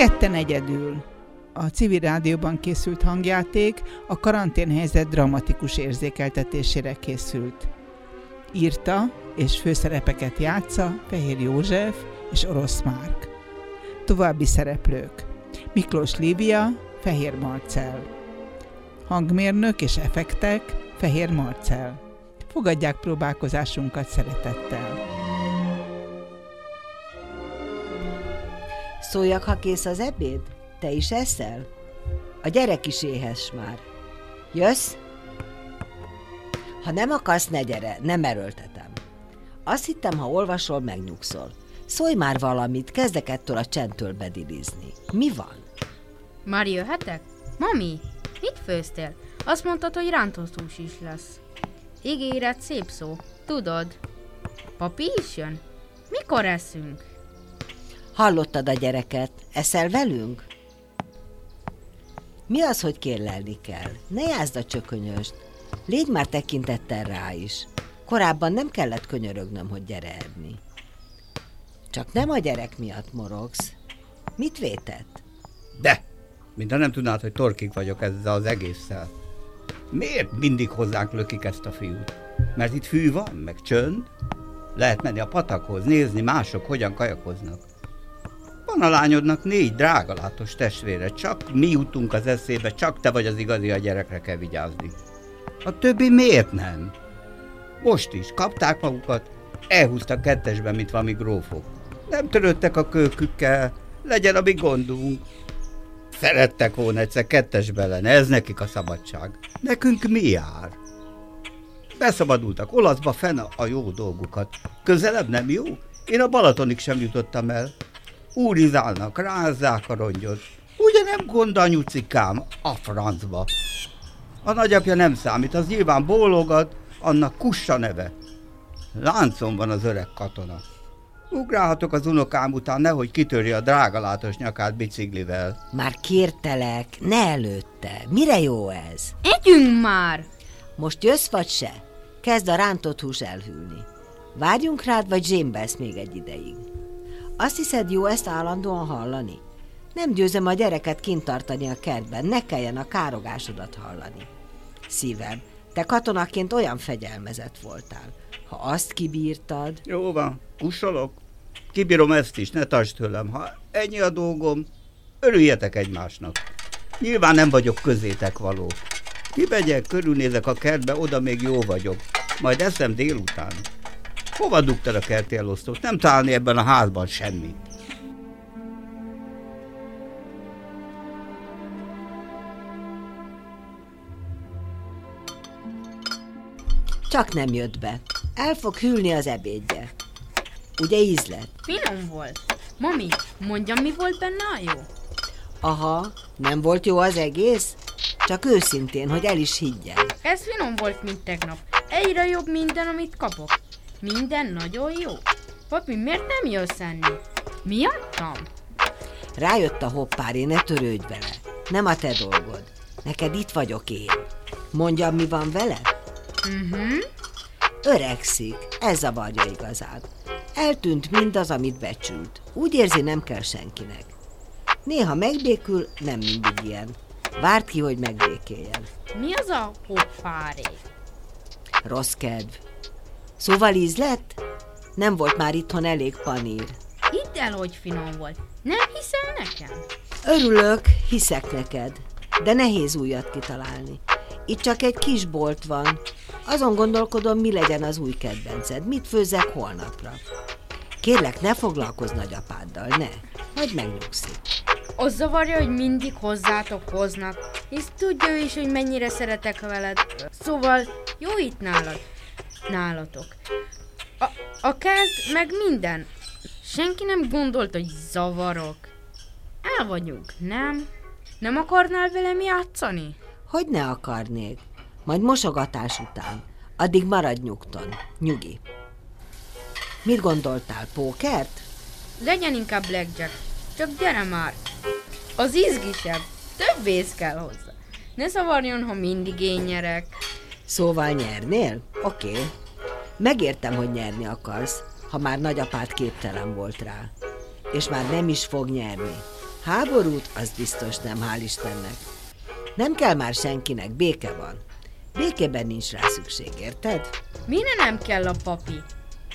Ketten egyedül. A civil rádióban készült hangjáték a karanténhelyzet dramatikus érzékeltetésére készült. Írta és főszerepeket játsza Fehér József és Orosz Márk. További szereplők Miklós Lívia, Fehér Marcel. Hangmérnök és effektek Fehér Marcel. Fogadják próbálkozásunkat szeretettel. Szóljak, ha kész az ebéd? Te is eszel? A gyerek is éhes már. Jössz? Ha nem akarsz, ne gyere, nem erőltetem. Azt hittem, ha olvasol, megnyugszol. Szólj már valamit, kezdek ettől a csendtől bedilizni. Mi van? Már jöhetek? Mami, mit főztél? Azt mondtad, hogy rántott hús is lesz. Ígéret szép szó, tudod. Papi is jön? Mikor eszünk? Hallottad a gyereket? Eszel velünk? Mi az, hogy kérlelni kell? Ne jázd a csökönyöst. Légy már tekintettel rá is. Korábban nem kellett könyörögnöm, hogy gyere enni. Csak nem a gyerek miatt morogsz. Mit vétett? De, mintha nem tudnád, hogy torkig vagyok ezzel az egésszel. Miért mindig hozzánk lökik ezt a fiút? Mert itt fű van, meg csönd. Lehet menni a patakhoz, nézni mások hogyan kajakoznak. Van a lányodnak négy drágalátos testvére, csak mi jutunk az eszébe, csak te vagy az igazi, a gyerekre kell vigyázni. A többi miért nem? Most is kapták magukat, elhúztak kettesbe, mint valami grófok. Nem törődtek a kölkükkel, legyen a mi gondunk. Szerettek volna egyszer kettesbe lenni, ez nekik a szabadság. Nekünk mi jár? Beszabadultak olaszba fenn a jó dolgukat. Közelebb nem jó? Én a Balatonig sem jutottam el. Úrizálnak, rázzák a rongyot. Ugye nem gond anyucikám, a francba. A nagyapja nem számít, az nyilván bólogat, annak kussa neve. Láncon van az öreg katona. Ugrálhatok az unokám után, nehogy kitörje a drágalátos nyakát biciklivel. Már kértelek, ne előtte. Mire jó ez? Együnk már! Most jössz vagy se? Kezd a rántott hús elhűlni. Várjunk rád, vagy zsémbelsz még egy ideig. Azt hiszed jó ezt állandóan hallani? Nem győzem a gyereket kint tartani a kertben, ne kelljen a károgásodat hallani. Szívem, te katonaként olyan fegyelmezett voltál. Ha azt kibírtad... Jó van, kussolok. Kibírom ezt is, ne tartsd tőlem. Ha ennyi a dolgom, örüljetek egymásnak. Nyilván nem vagyok közétek való. Kibegyek, körülnézek a kertbe, oda még jó vagyok. Majd eszem délután. Hova dugtad a kerti elosztót? Nem találni ebben a házban semmit. Csak nem jött be. El fog hűlni az ebédje. Ugye ízlet? Finom volt. Mami, mondjam, mi volt benne a jó? Aha, nem volt jó az egész? Csak őszintén, hogy el is higgyen. Ez finom volt, mint tegnap. Egyre jobb minden, amit kapok. Minden nagyon jó. Papi, miért nem jössz enni? Miattam? Rájött a hoppári, ne törődj vele. Nem a te dolgod. Neked itt vagyok én. Mondjam, mi van vele? Mhm. Öregszik, ez zavarja igazán. Eltűnt mindaz, amit becsült. Úgy érzi, nem kell senkinek. Néha megbékül, nem mindig ilyen. Várt ki, hogy megbékéljen. Mi az a hoppáré? Rossz kedv. Szóval íz lett? Nem volt már itthon elég panír. Hidd el, hogy finom volt. Nem hiszel nekem? Örülök, hiszek neked, de nehéz újat kitalálni. Itt csak egy kis bolt van. Azon gondolkodom, mi legyen az új kedvenced. Mit főzzek holnapra? Kérlek, ne foglalkozz nagyapáddal, ne. Majd megnyugszik. Az zavarja, hogy mindig hozzátok hoznak, és tudja ő is, hogy mennyire szeretek veled. Szóval jó itt nálad. Nálatok. A, a kert, meg minden. Senki nem gondolt, hogy zavarok. El vagyunk, nem? Nem akarnál velem játszani? Hogy ne akarnék? Majd mosogatás után. Addig maradj nyugton. Nyugi. Mit gondoltál, pókert? Legyen inkább blackjack. Csak gyere már. Az izgisebb. Több vész kell hozzá. Ne zavarjon, ha mindig én nyerek. Szóval nyernél? Oké. Okay. Megértem, hogy nyerni akarsz, ha már nagyapád képtelen volt rá. És már nem is fog nyerni. Háborút az biztos nem, hál' Istennek. Nem kell már senkinek, béke van. Békében nincs rá szükség, érted? Mire nem kell a papi?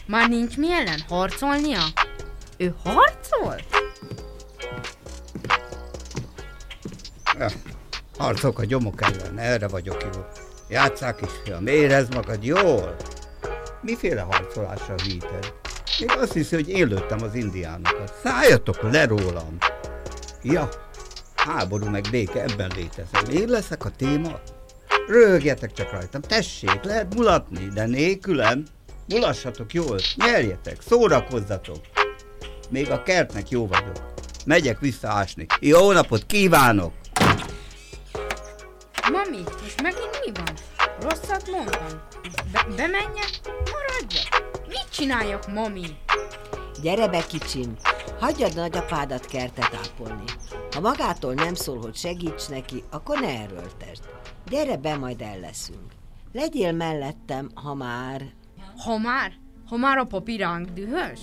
Már nincs mi ellen harcolnia? Ő harcol? Ja, harcok a gyomok ellen, erre vagyok jó. Játszák is, fiam, érezd magad jól. Miféle harcolásra híted? Még azt hiszi, hogy én lőttem az indiánokat. Szálljatok le rólam! Ja, háború meg béke, ebben létezem. Én leszek a téma? Rögjetek csak rajtam, tessék, lehet mulatni, de nélkülem mulassatok jól, nyerjetek, szórakozzatok. Még a kertnek jó vagyok. Megyek vissza ásni. Jó napot kívánok! Mi van? Rosszat mondtam. Be- bemenjek? Maradjak? Mit csináljak, mami? Gyere be, kicsim, hagyjad nagyapádat kertet ápolni. Ha magától nem szól, hogy segíts neki, akkor ne erőltesd. Gyere be, majd el leszünk. Legyél mellettem, ha már... Ha már? Ha már a papi ránk dühös?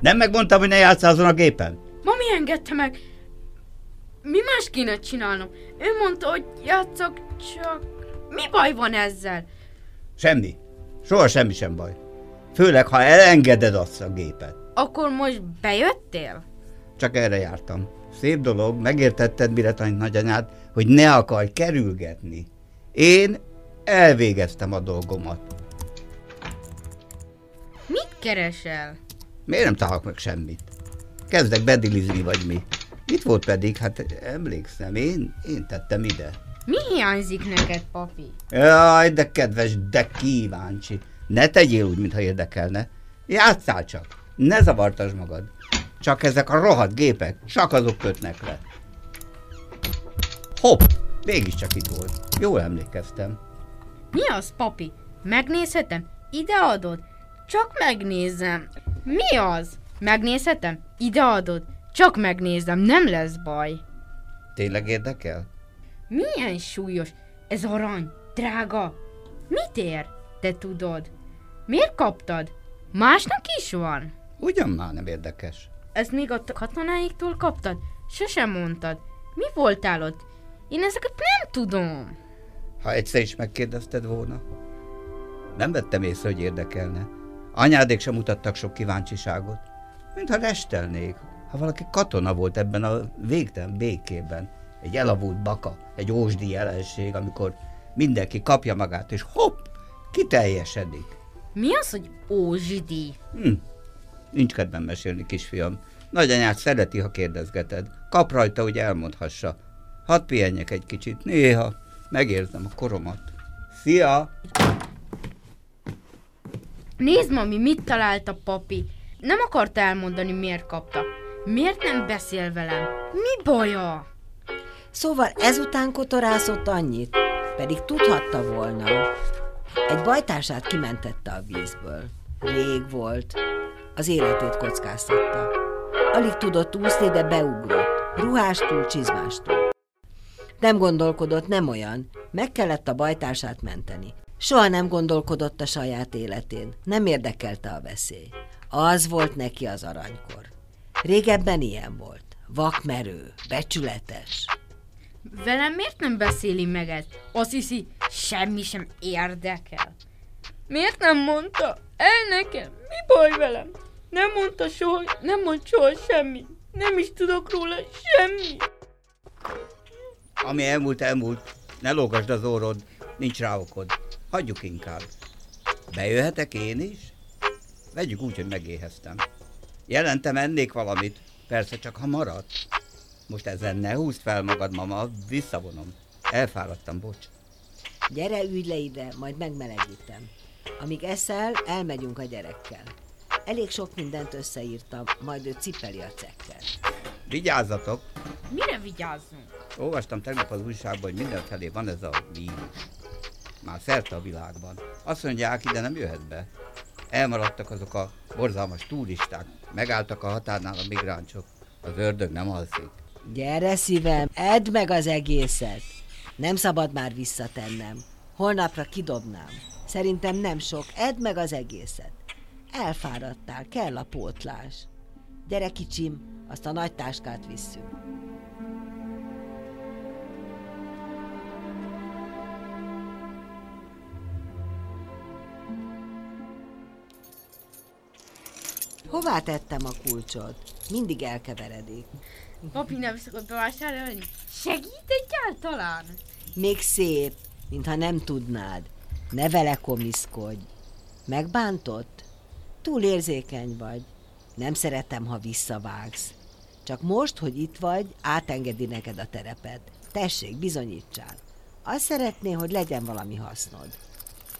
Nem megmondtam, hogy ne játsszál azon a gépen? Mami engedte meg. Mi más kéne csinálnom? Ő mondta, hogy játszok, csak... Mi baj van ezzel? Semmi. Soha semmi sem baj. Főleg, ha elengeded azt a gépet. Akkor most bejöttél? Csak erre jártam. Szép dolog, megértetted, mire tanít nagyanyád, hogy ne akarj kerülgetni. Én elvégeztem a dolgomat. Mit keresel? Miért nem találok meg semmit? Kezdek bedilizni, vagy mi? Mit volt pedig? Hát emlékszem, én, én tettem ide. Mi hiányzik neked, papi? Jaj, de kedves, de kíváncsi. Ne tegyél úgy, mintha érdekelne. Játszál csak. Ne zavartasd magad. Csak ezek a rohadt gépek, csak azok kötnek le. Hopp, mégiscsak itt volt. Jól emlékeztem. Mi az, papi? Megnézhetem? Ide adod? Csak megnézem. Mi az? Megnézhetem? Ide adod? Csak megnézem, nem lesz baj. Tényleg érdekel? Milyen súlyos? Ez arany, drága. Mit ér? Te tudod. Miért kaptad? Másnak is van. Ugyan már nem érdekes. Ezt még a katonáiktól kaptad? Sosem mondtad. Mi voltál ott? Én ezeket nem tudom. Ha egyszer is megkérdezted volna. Nem vettem észre, hogy érdekelne. Anyádék sem mutattak sok kíváncsiságot. Mintha restelnék, ha valaki katona volt ebben a végtelen békében. Egy elavult baka, egy ósdi jelenség, amikor mindenki kapja magát, és hopp, kiteljesedik. Mi az, hogy ózsidi? Hm. Nincs kedvem mesélni, kisfiam. Nagyanyát szereti, ha kérdezgeted. Kap rajta, hogy elmondhassa. Hadd pihenjek egy kicsit, néha megérzem a koromat. Szia! Nézd, mami, mit talált a papi. Nem akarta elmondani, miért kapta. Miért nem beszél velem? Mi baja? Szóval ezután kotorászott annyit, pedig tudhatta volna. Egy bajtársát kimentette a vízből. Rég volt. Az életét kockáztatta. Alig tudott úszni, de beugrott. Ruhástól, csizmástól. Nem gondolkodott, nem olyan. Meg kellett a bajtársát menteni. Soha nem gondolkodott a saját életén. Nem érdekelte a veszély. Az volt neki az aranykor. Régebben ilyen volt. Vakmerő, becsületes. Velem miért nem beszéli meg ezt? Azt hiszi, semmi sem érdekel. Miért nem mondta el nekem? Mi baj velem? Nem mondta soha, nem mond soha semmi. Nem is tudok róla semmi. Ami elmúlt, elmúlt. Ne lógasd az órod, nincs rá okod. Hagyjuk inkább. Bejöhetek én is? Vegyük úgy, hogy megéheztem. Jelentem ennék valamit, persze csak ha maradt. Most ezen ne húzd fel magad, mama, visszavonom. Elfáradtam, bocs. Gyere, ülj le ide, majd megmelegítem. Amíg eszel, elmegyünk a gyerekkel. Elég sok mindent összeírtam, majd ő cipeli a cekkel. Vigyázzatok! Mire vigyázzunk? Olvastam tegnap az újságban, hogy mindenfelé van ez a vírus. Már szerte a világban. Azt mondják, ide nem jöhet be. Elmaradtak azok a borzalmas turisták. Megálltak a határnál a migránsok. Az ördög nem alszik. Gyere szívem, edd meg az egészet. Nem szabad már visszatennem. Holnapra kidobnám. Szerintem nem sok, edd meg az egészet. Elfáradtál, kell a pótlás. Gyere kicsim, azt a nagy táskát visszük. Hová tettem a kulcsot? Mindig elkeveredik. Papi nem szokott bevásárolni. Segít egyáltalán? Még szép, mintha nem tudnád. Ne vele komiszkodj. Megbántott? Túl érzékeny vagy. Nem szeretem, ha visszavágsz. Csak most, hogy itt vagy, átengedi neked a terepet. Tessék, bizonyítsál. Azt szeretné, hogy legyen valami hasznod.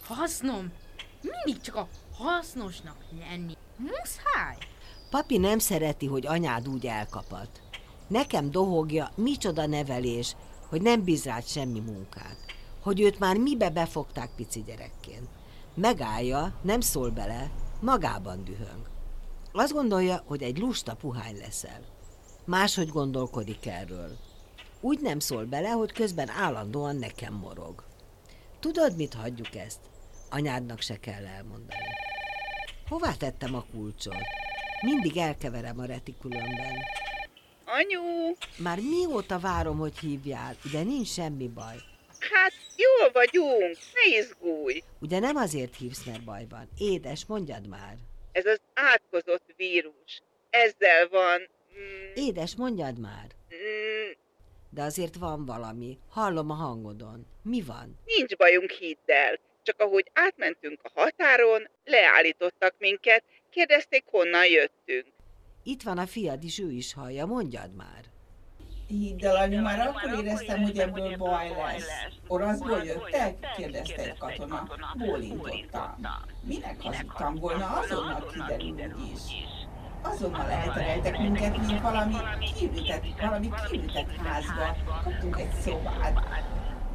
Hasznom? Mindig csak a hasznosnak lenni. Muszáj. Papi nem szereti, hogy anyád úgy elkapat. Nekem dohogja, micsoda nevelés, hogy nem bíz semmi munkát. Hogy őt már mibe befogták pici gyerekként. Megállja, nem szól bele, magában dühöng. Azt gondolja, hogy egy lusta puhány leszel. Máshogy gondolkodik erről. Úgy nem szól bele, hogy közben állandóan nekem morog. Tudod, mit hagyjuk ezt? Anyádnak se kell elmondani. Hová tettem a kulcsot? Mindig elkeverem a retikulumban. Anyu, Már mióta várom, hogy hívjál, de nincs semmi baj. hát jól vagyunk, ne izgulj. Ugye nem azért hívsz, mert baj van. Édes, mondjad már. Ez az átkozott vírus. Ezzel van. Mm, Édes, mondjad már. mm, De azért van valami. Hallom a hangodon. Mi van? nincs bajunk, hidd el. Csak ahogy átmentünk a határon, leállítottak minket, kérdezték, honnan jöttünk. Itt van a fiad is, ő is hallja, mondjad már. Hidd el, anyu, már akkor éreztem, hogy ebből baj lesz. Oroszból jöttek? kérdezte egy katona. Bólintottam. Minek hazudtam volna, azonnal kiderül is. Azonnal eltereltek minket, mint valami kiütett, valami kiütett házba. Kaptunk egy szobát.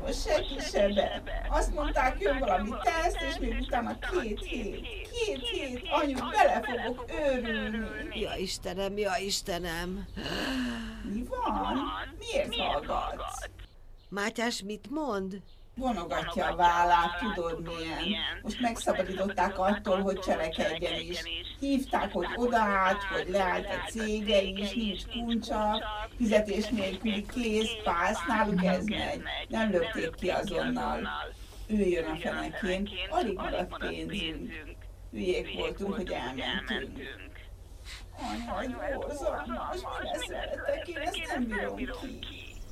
Most senki se be. Azt mondták, jön valami teszt, és még utána két hét. Két hét, anyu, bele fogok őrülni. Ja Istenem, ja Istenem. Mi van? Miért hallgatsz? Mátyás mit mond? Vonogatja a vállát, tudod milyen. Most megszabadították attól, hogy cselekedjen is. Hívták, hogy odaállt, hogy leállt a cége is, nincs kuncsa, fizetés nélküli kész, pász, náluk ez megy. Nem lökték ki azonnal. Ő jön a fenekén, alig maradt pénzünk. Hülyék voltunk, hogy elmentünk. Anya, borzalmas, mi lesz veletek, én ezt nem bírom ki.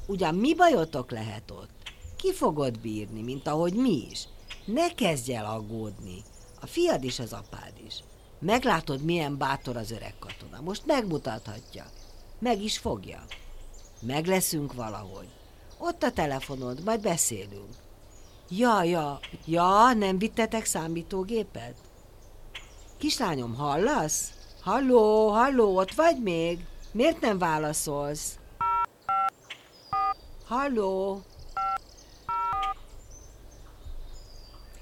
Ugyan mi bajotok lehet ott? Ki fogod bírni, mint ahogy mi is? Ne kezdj el aggódni. A fiad is, az apád is. Meglátod, milyen bátor az öreg katona. Most megmutathatja. Meg is fogja. Meg leszünk valahogy. Ott a telefonod, majd beszélünk. Ja, ja, ja, nem vittetek számítógépet? Kislányom, hallasz? Halló, halló, ott vagy még? Miért nem válaszolsz? Halló?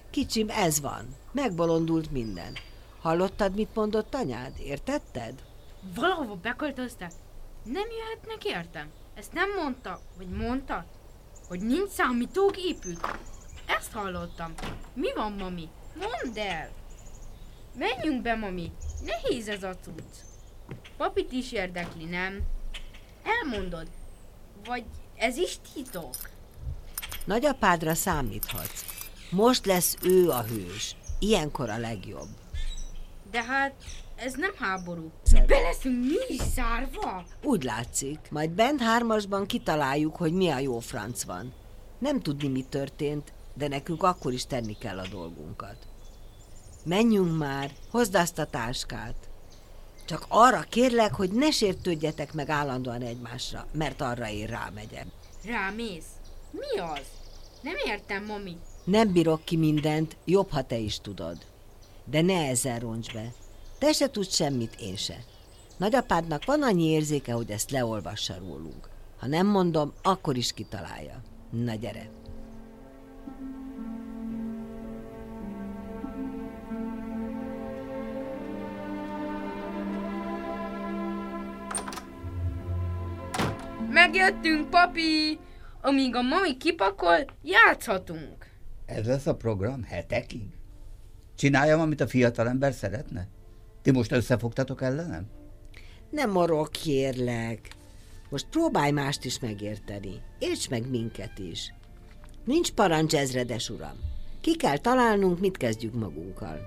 Kicsim, ez van. Megbolondult minden. Hallottad, mit mondott anyád? Értetted? Valahova beköltöztek? Nem jöhetnek értem? Ezt nem mondta, vagy mondta? Hogy nincs számítógépük? Ezt hallottam. Mi van, mami? Mondd el! Menjünk be, mami. Nehéz ez a cucc. Papit is érdekli, nem? Elmondod. Vagy ez is titok? Nagyapádra számíthatsz. Most lesz ő a hős. Ilyenkor a legjobb. De hát ez nem háború. Be leszünk mi is zárva? Úgy látszik. Majd bent hármasban kitaláljuk, hogy mi a jó franc van. Nem tudni, mi történt, de nekünk akkor is tenni kell a dolgunkat. Menjünk már, hozd azt a táskát. Csak arra kérlek, hogy ne sértődjetek meg állandóan egymásra, mert arra én rámegyek. Rámész. Mi az? Nem értem, mami. Nem bírok ki mindent, jobb, ha te is tudod. De ne ezzel roncs be. Te se tudsz semmit, én se. Nagyapádnak van annyi érzéke, hogy ezt leolvassa rólunk. Ha nem mondom, akkor is kitalálja. Na gyere! Megjöttünk, papi! Amíg a mami kipakol, játszhatunk. Ez lesz a program hetekig? Csináljam, amit a fiatalember szeretne? Ti most összefogtatok ellenem? Nem morog, kérlek. Most próbálj mást is megérteni. Érts meg minket is. Nincs parancs, ezredes uram. Ki kell találnunk, mit kezdjük magunkkal.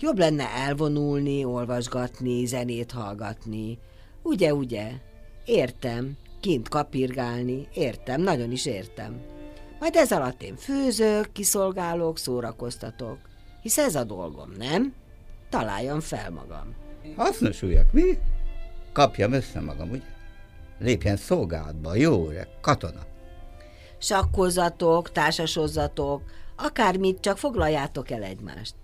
Jobb lenne elvonulni, olvasgatni, zenét hallgatni. Ugye, ugye? Értem. Kint kapirgálni. Értem, nagyon is értem. Majd ez alatt én főzök, kiszolgálok, szórakoztatok. Hisz ez a dolgom, nem? Találjam fel magam. Hasznosuljak, mi? Kapjam össze magam, ugye? Lépjen szolgálatba, jó öreg, katona. Sakkozatok, társasozzatok, akármit, csak foglaljátok el egymást.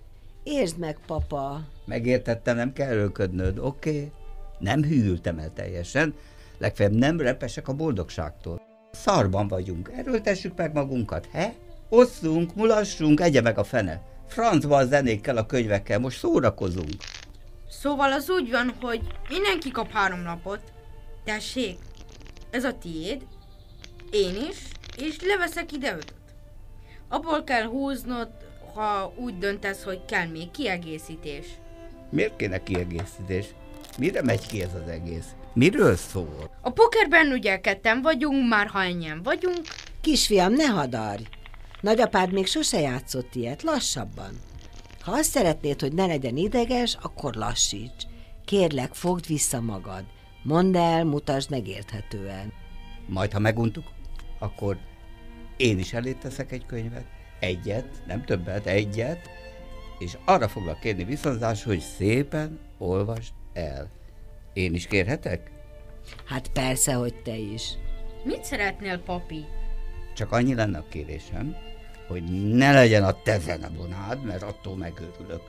Értsd meg, papa. Megértettem, nem kell örködnöd, oké? Okay? Nem hűltem el teljesen, legfeljebb nem repesek a boldogságtól. Szarban vagyunk, erőltessük meg magunkat, he? Osszunk, mulassunk, egye meg a fene. Francba a zenékkel, a könyvekkel, most szórakozunk. Szóval az úgy van, hogy mindenki kap három lapot. Tessék, ez a tiéd, én is, és leveszek ide ötöt. Abból kell húznod, ha úgy döntesz, hogy kell még kiegészítés. Miért kéne kiegészítés? Mire megy ki ez az egész? Miről szól? A pokerben ugye ketten vagyunk, már ha ennyien vagyunk. Kisfiam, ne hadarj! Nagyapád még sose játszott ilyet, lassabban. Ha azt szeretnéd, hogy ne legyen ideges, akkor lassíts. Kérlek, fogd vissza magad. Mondd el, mutasd meg érthetően. Majd, ha meguntuk, akkor én is elé teszek egy könyvet, egyet, nem többet, egyet, és arra foglak kérni viszonzás, hogy szépen olvasd el. Én is kérhetek? Hát persze, hogy te is. Mit szeretnél, papi? Csak annyi lenne a kérésem, hogy ne legyen a te zenebonád, mert attól megőrülök.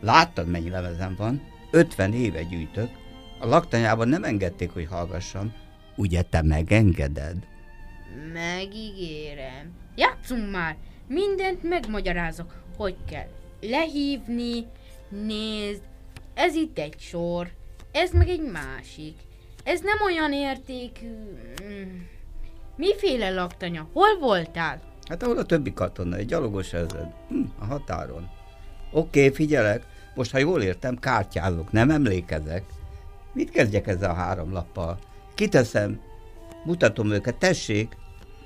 Láttad, mennyi levezem van? 50 éve gyűjtök. A laktanyában nem engedték, hogy hallgassam. Ugye te megengeded? Megígérem. Játszunk már! Mindent megmagyarázok, hogy kell lehívni, nézd, ez itt egy sor, ez meg egy másik. Ez nem olyan értékű... mm, Miféle laktanya? Hol voltál? Hát ahol a többi katona, egy gyalogos ezred. Hm, a határon. Oké, okay, figyelek. Most, ha jól értem, kártyázok, nem emlékezek. Mit kezdjek ezzel a három lappal? Kiteszem, mutatom őket, tessék,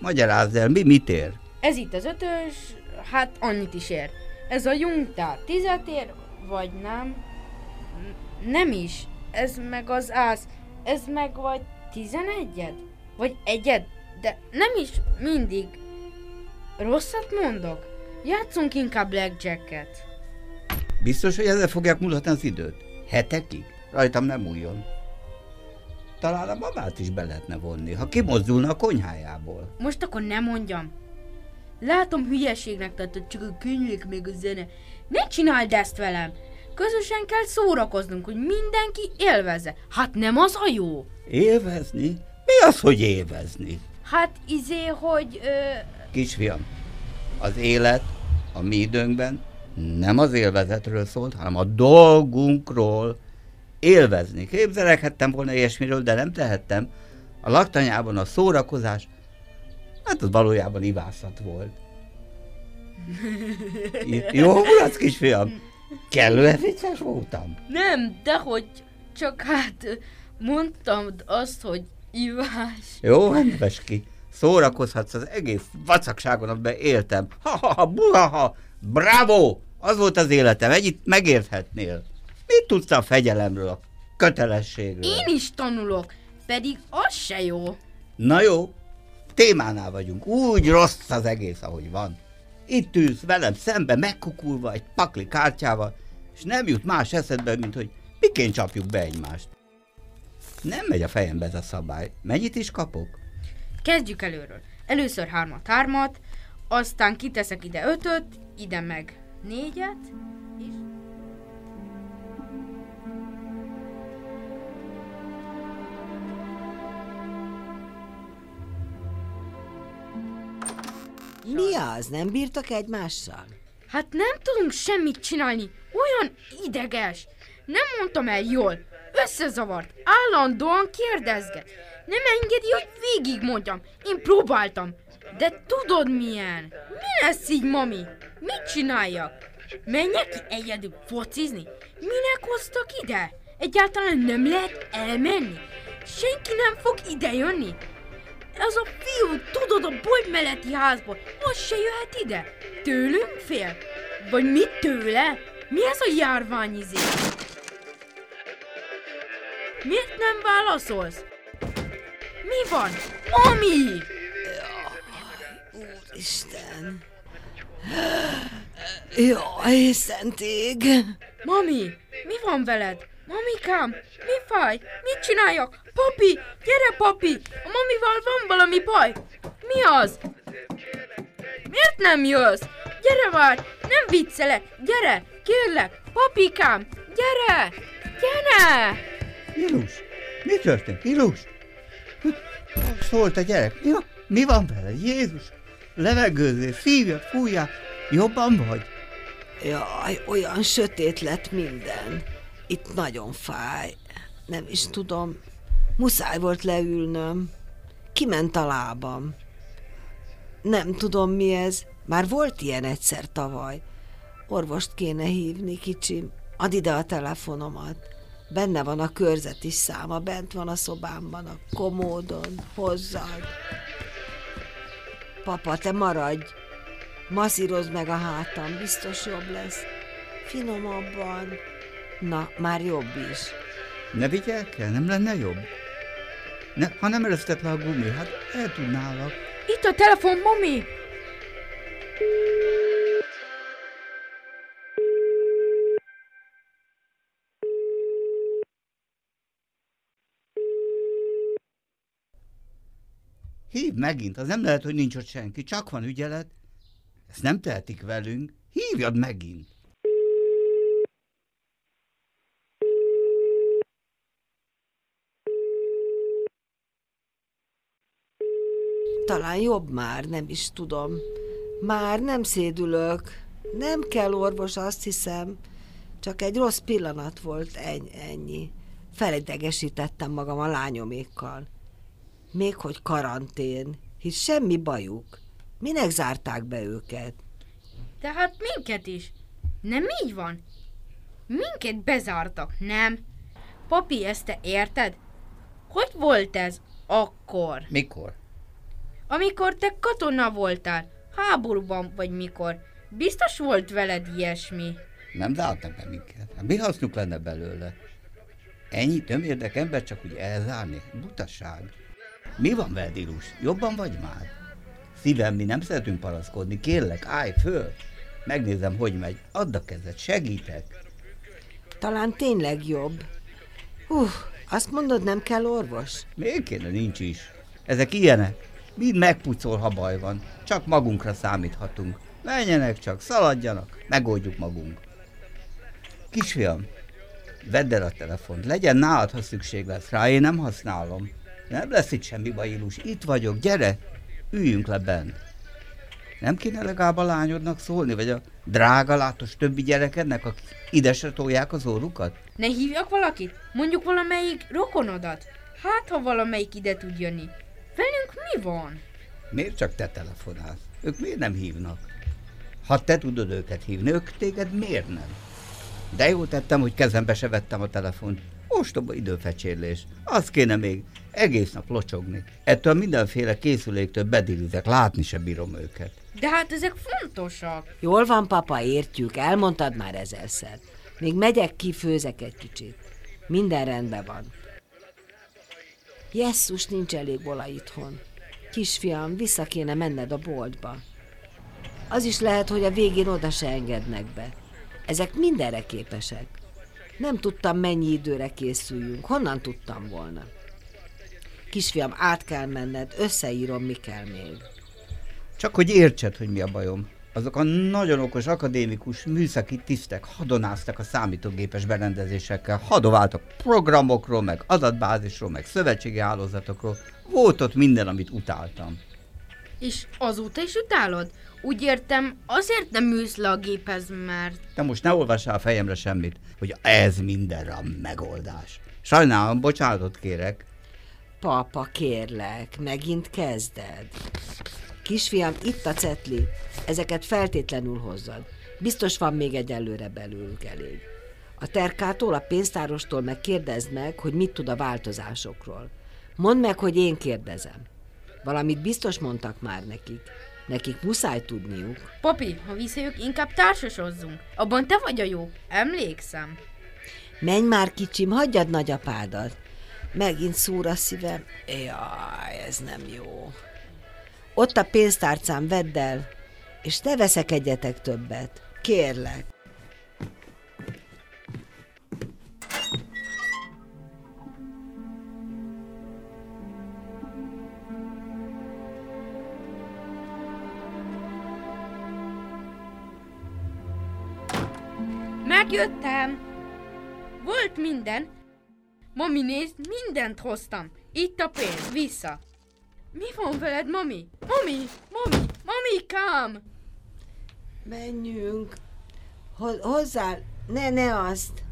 magyarázz el, mi mit ér? Ez itt az ötös, hát annyit is ér. Ez a jungtár tizet ér, vagy nem? Nem is. Ez meg az ász. Ez meg vagy tizenegyed? Vagy egyed? De nem is mindig. Rosszat mondok? Játszunk inkább blackjacket. Biztos, hogy ezzel fogják mulatni az időt? Hetekig? Rajtam nem újjon. Talán a mamát is be lehetne vonni, ha kimozdulna a konyhájából. Most akkor nem mondjam. Látom hülyeségnek tartod csak a könyvek meg a zene. Ne csináld ezt velem! Közösen kell szórakoznunk, hogy mindenki élvezze. Hát nem az a jó? Élvezni? Mi az, hogy élvezni? Hát izé, hogy... Ö, Kisfiam, az élet a mi időnkben nem az élvezetről szólt, hanem a dolgunkról. Élvezni. Képzelekhettem volna ilyesmiről, de nem tehettem. A laktanyában a szórakozás, hát az valójában ivászat volt. Jó mulatsz, kisfiam? Kellően vicces voltam? nem, dehogy csak hát mondtam azt, hogy ivás. Jó, nedves ki. Szórakozhatsz az egész vacakságon, amiben éltem. Ha-ha-ha, buha-ha, bravo! Az volt az életem, együtt megérthetnél. Mit tudsz a fegyelemről, a kötelességről? Én is tanulok, pedig az se jó. Na jó, témánál vagyunk. Úgy rossz az egész, ahogy van. Itt ülsz velem szembe, megkukulva egy pakli kártyával, és nem jut más eszedbe, mint hogy miként csapjuk be egymást. Nem megy a fejembe ez a szabály. Mennyit is kapok? Kezdjük előről. Először hármat, hármat, aztán kiteszek ide ötöt, ide meg négyet, Mi az? Nem bírtak egymással? Hát nem tudunk semmit csinálni, olyan ideges. Nem mondtam el jól, összezavart, állandóan kérdezget. Nem engedi, hogy végig mondjam. Én próbáltam. De tudod milyen? Mi lesz így, mami? Mit csináljak? Menjek ki egyedül focizni? Minek hoztak ide? Egyáltalán nem lehet elmenni? Senki nem fog ide jönni? Ez a fiú, tudod, a bolt melletti házból, most se jöhet ide. Tőlünk fél? Vagy mit tőle? Mi ez a járványizé? Miért nem válaszolsz? Mi van? Mami! Isten. Jaj, szent ég. Mami, mi van veled? Mamikám, mi fáj? Mit csináljak? Papi, gyere papi! A mamival van valami baj. Mi az? Miért nem jössz? Gyere várj, nem viccelek, gyere, kérlek, papikám, gyere, gyere! Ilus, mi történt? Ilus? Szólt a gyerek. Mi, mi van vele? Jézus, levegőzés, szívjad, fújjál. Jobban vagy? Jaj, olyan sötét lett minden. Itt nagyon fáj. Nem is tudom. Muszáj volt leülnöm. Kiment a lábam. Nem tudom mi ez. Már volt ilyen egyszer tavaly. Orvost kéne hívni, kicsim. Add ide a telefonomat. Benne van a körzeti száma, bent van a szobámban, a komódon, hozzád. Papa, te maradj! Masszírozd meg a hátam, biztos jobb lesz. Finomabban. Na, már jobb is. Ne vigyel kell, nem lenne jobb? Ne, ha nem eresztett le a gumi, hát el tudnálak. Itt a telefon, mami! Hív megint, az nem lehet, hogy nincs ott senki, csak van ügyelet. Ezt nem tehetik velünk. Hívjad megint. Talán jobb már, nem is tudom. Már nem szédülök. Nem kell orvos, azt hiszem. Csak egy rossz pillanat volt, ennyi. Felidegesítettem magam a lányomékkal. Még hogy karantén, hisz semmi bajuk. Minek zárták be őket? Tehát minket is. Nem így van? Minket bezártak, nem? Papi, ezt te érted? Hogy volt ez akkor? Mikor? Amikor te katona voltál, háborúban vagy mikor. Biztos volt veled ilyesmi. Nem zártak be minket. Hát mi hasznuk lenne belőle? Ennyi tömérdek ember csak úgy elzárni? Butaság. Mi van veled, Ilus? Jobban vagy már? Szívem, mi nem szeretünk paraszkodni. Kérlek, állj föl. Megnézem, hogy megy. Add a kezed, segítek. Talán tényleg jobb. Hú, azt mondod, nem kell orvos? Még kéne, nincs is. Ezek ilyenek. Mind megpucol, ha baj van. Csak magunkra számíthatunk. Menjenek csak, szaladjanak, megoldjuk magunk. Kisfiam, vedd el a telefont, legyen nálad, ha szükség lesz rá, én nem használom. Nem lesz itt semmi baj, Ilus, itt vagyok, gyere, üljünk le bent. Nem kéne legalább a lányodnak szólni, vagy a drága látos többi gyerekednek, akik idesre tolják az órukat? Ne hívjak valakit? Mondjuk valamelyik rokonodat? Hát, ha valamelyik ide tud jönni. Velünk mi van? Miért csak te telefonálsz? Ők miért nem hívnak? Ha te tudod őket hívni, ők téged miért nem? De jó tettem, hogy kezembe se vettem a telefont. Ostoba időfecsérlés. Az kéne még egész nap locsogni. Ettől mindenféle készüléktől bedilizek, látni se bírom őket. De hát ezek fontosak. Jól van, papa, értjük, elmondtad már ezerszer. Még megyek ki, főzek egy kicsit. Minden rendben van. Jesszus, nincs elég olaj itthon. Kisfiam, vissza kéne menned a boltba. Az is lehet, hogy a végén oda se engednek be. Ezek mindenre képesek. Nem tudtam, mennyi időre készüljünk. Honnan tudtam volna? Kisfiam, át kell menned, összeírom, mi kell még. Csak hogy értsed, hogy mi a bajom. Azok a nagyon okos akadémikus műszaki tisztek hadonáztak a számítógépes berendezésekkel, hadováltak programokról, meg adatbázisról, meg szövetségi hálózatokról. Volt ott minden, amit utáltam. És azóta is utálod? Úgy értem, azért nem ülsz le a géphez, mert... Te most ne olvassál a fejemre semmit, hogy ez mindenre a megoldás. Sajnálom, bocsánatot kérek. Papa, kérlek, megint kezded. Kisfiam, itt a cetli. Ezeket feltétlenül hozzad. Biztos van még egy előre belőlük elég. A terkától, a pénztárostól meg kérdezd meg, hogy mit tud a változásokról. Mondd meg, hogy én kérdezem. Valamit biztos mondtak már nekik. Nekik muszáj tudniuk. Papi, ha visszajövök, inkább társasozzunk. Abban te vagy a jó. Emlékszem. Menj már, kicsim, hagyjad nagyapádat. Megint szúr a szívem. Jaj, ez nem jó. Ott a pénztárcám, vedd el, és ne veszekedjetek többet. Kérlek. Megjöttem! Volt minden. Mami, nézd, mindent hoztam. Itt a pénz, vissza. Mi van veled, mami? Mami, mami, mamikám! Menjünk. Ho- hozzá, ne, ne azt.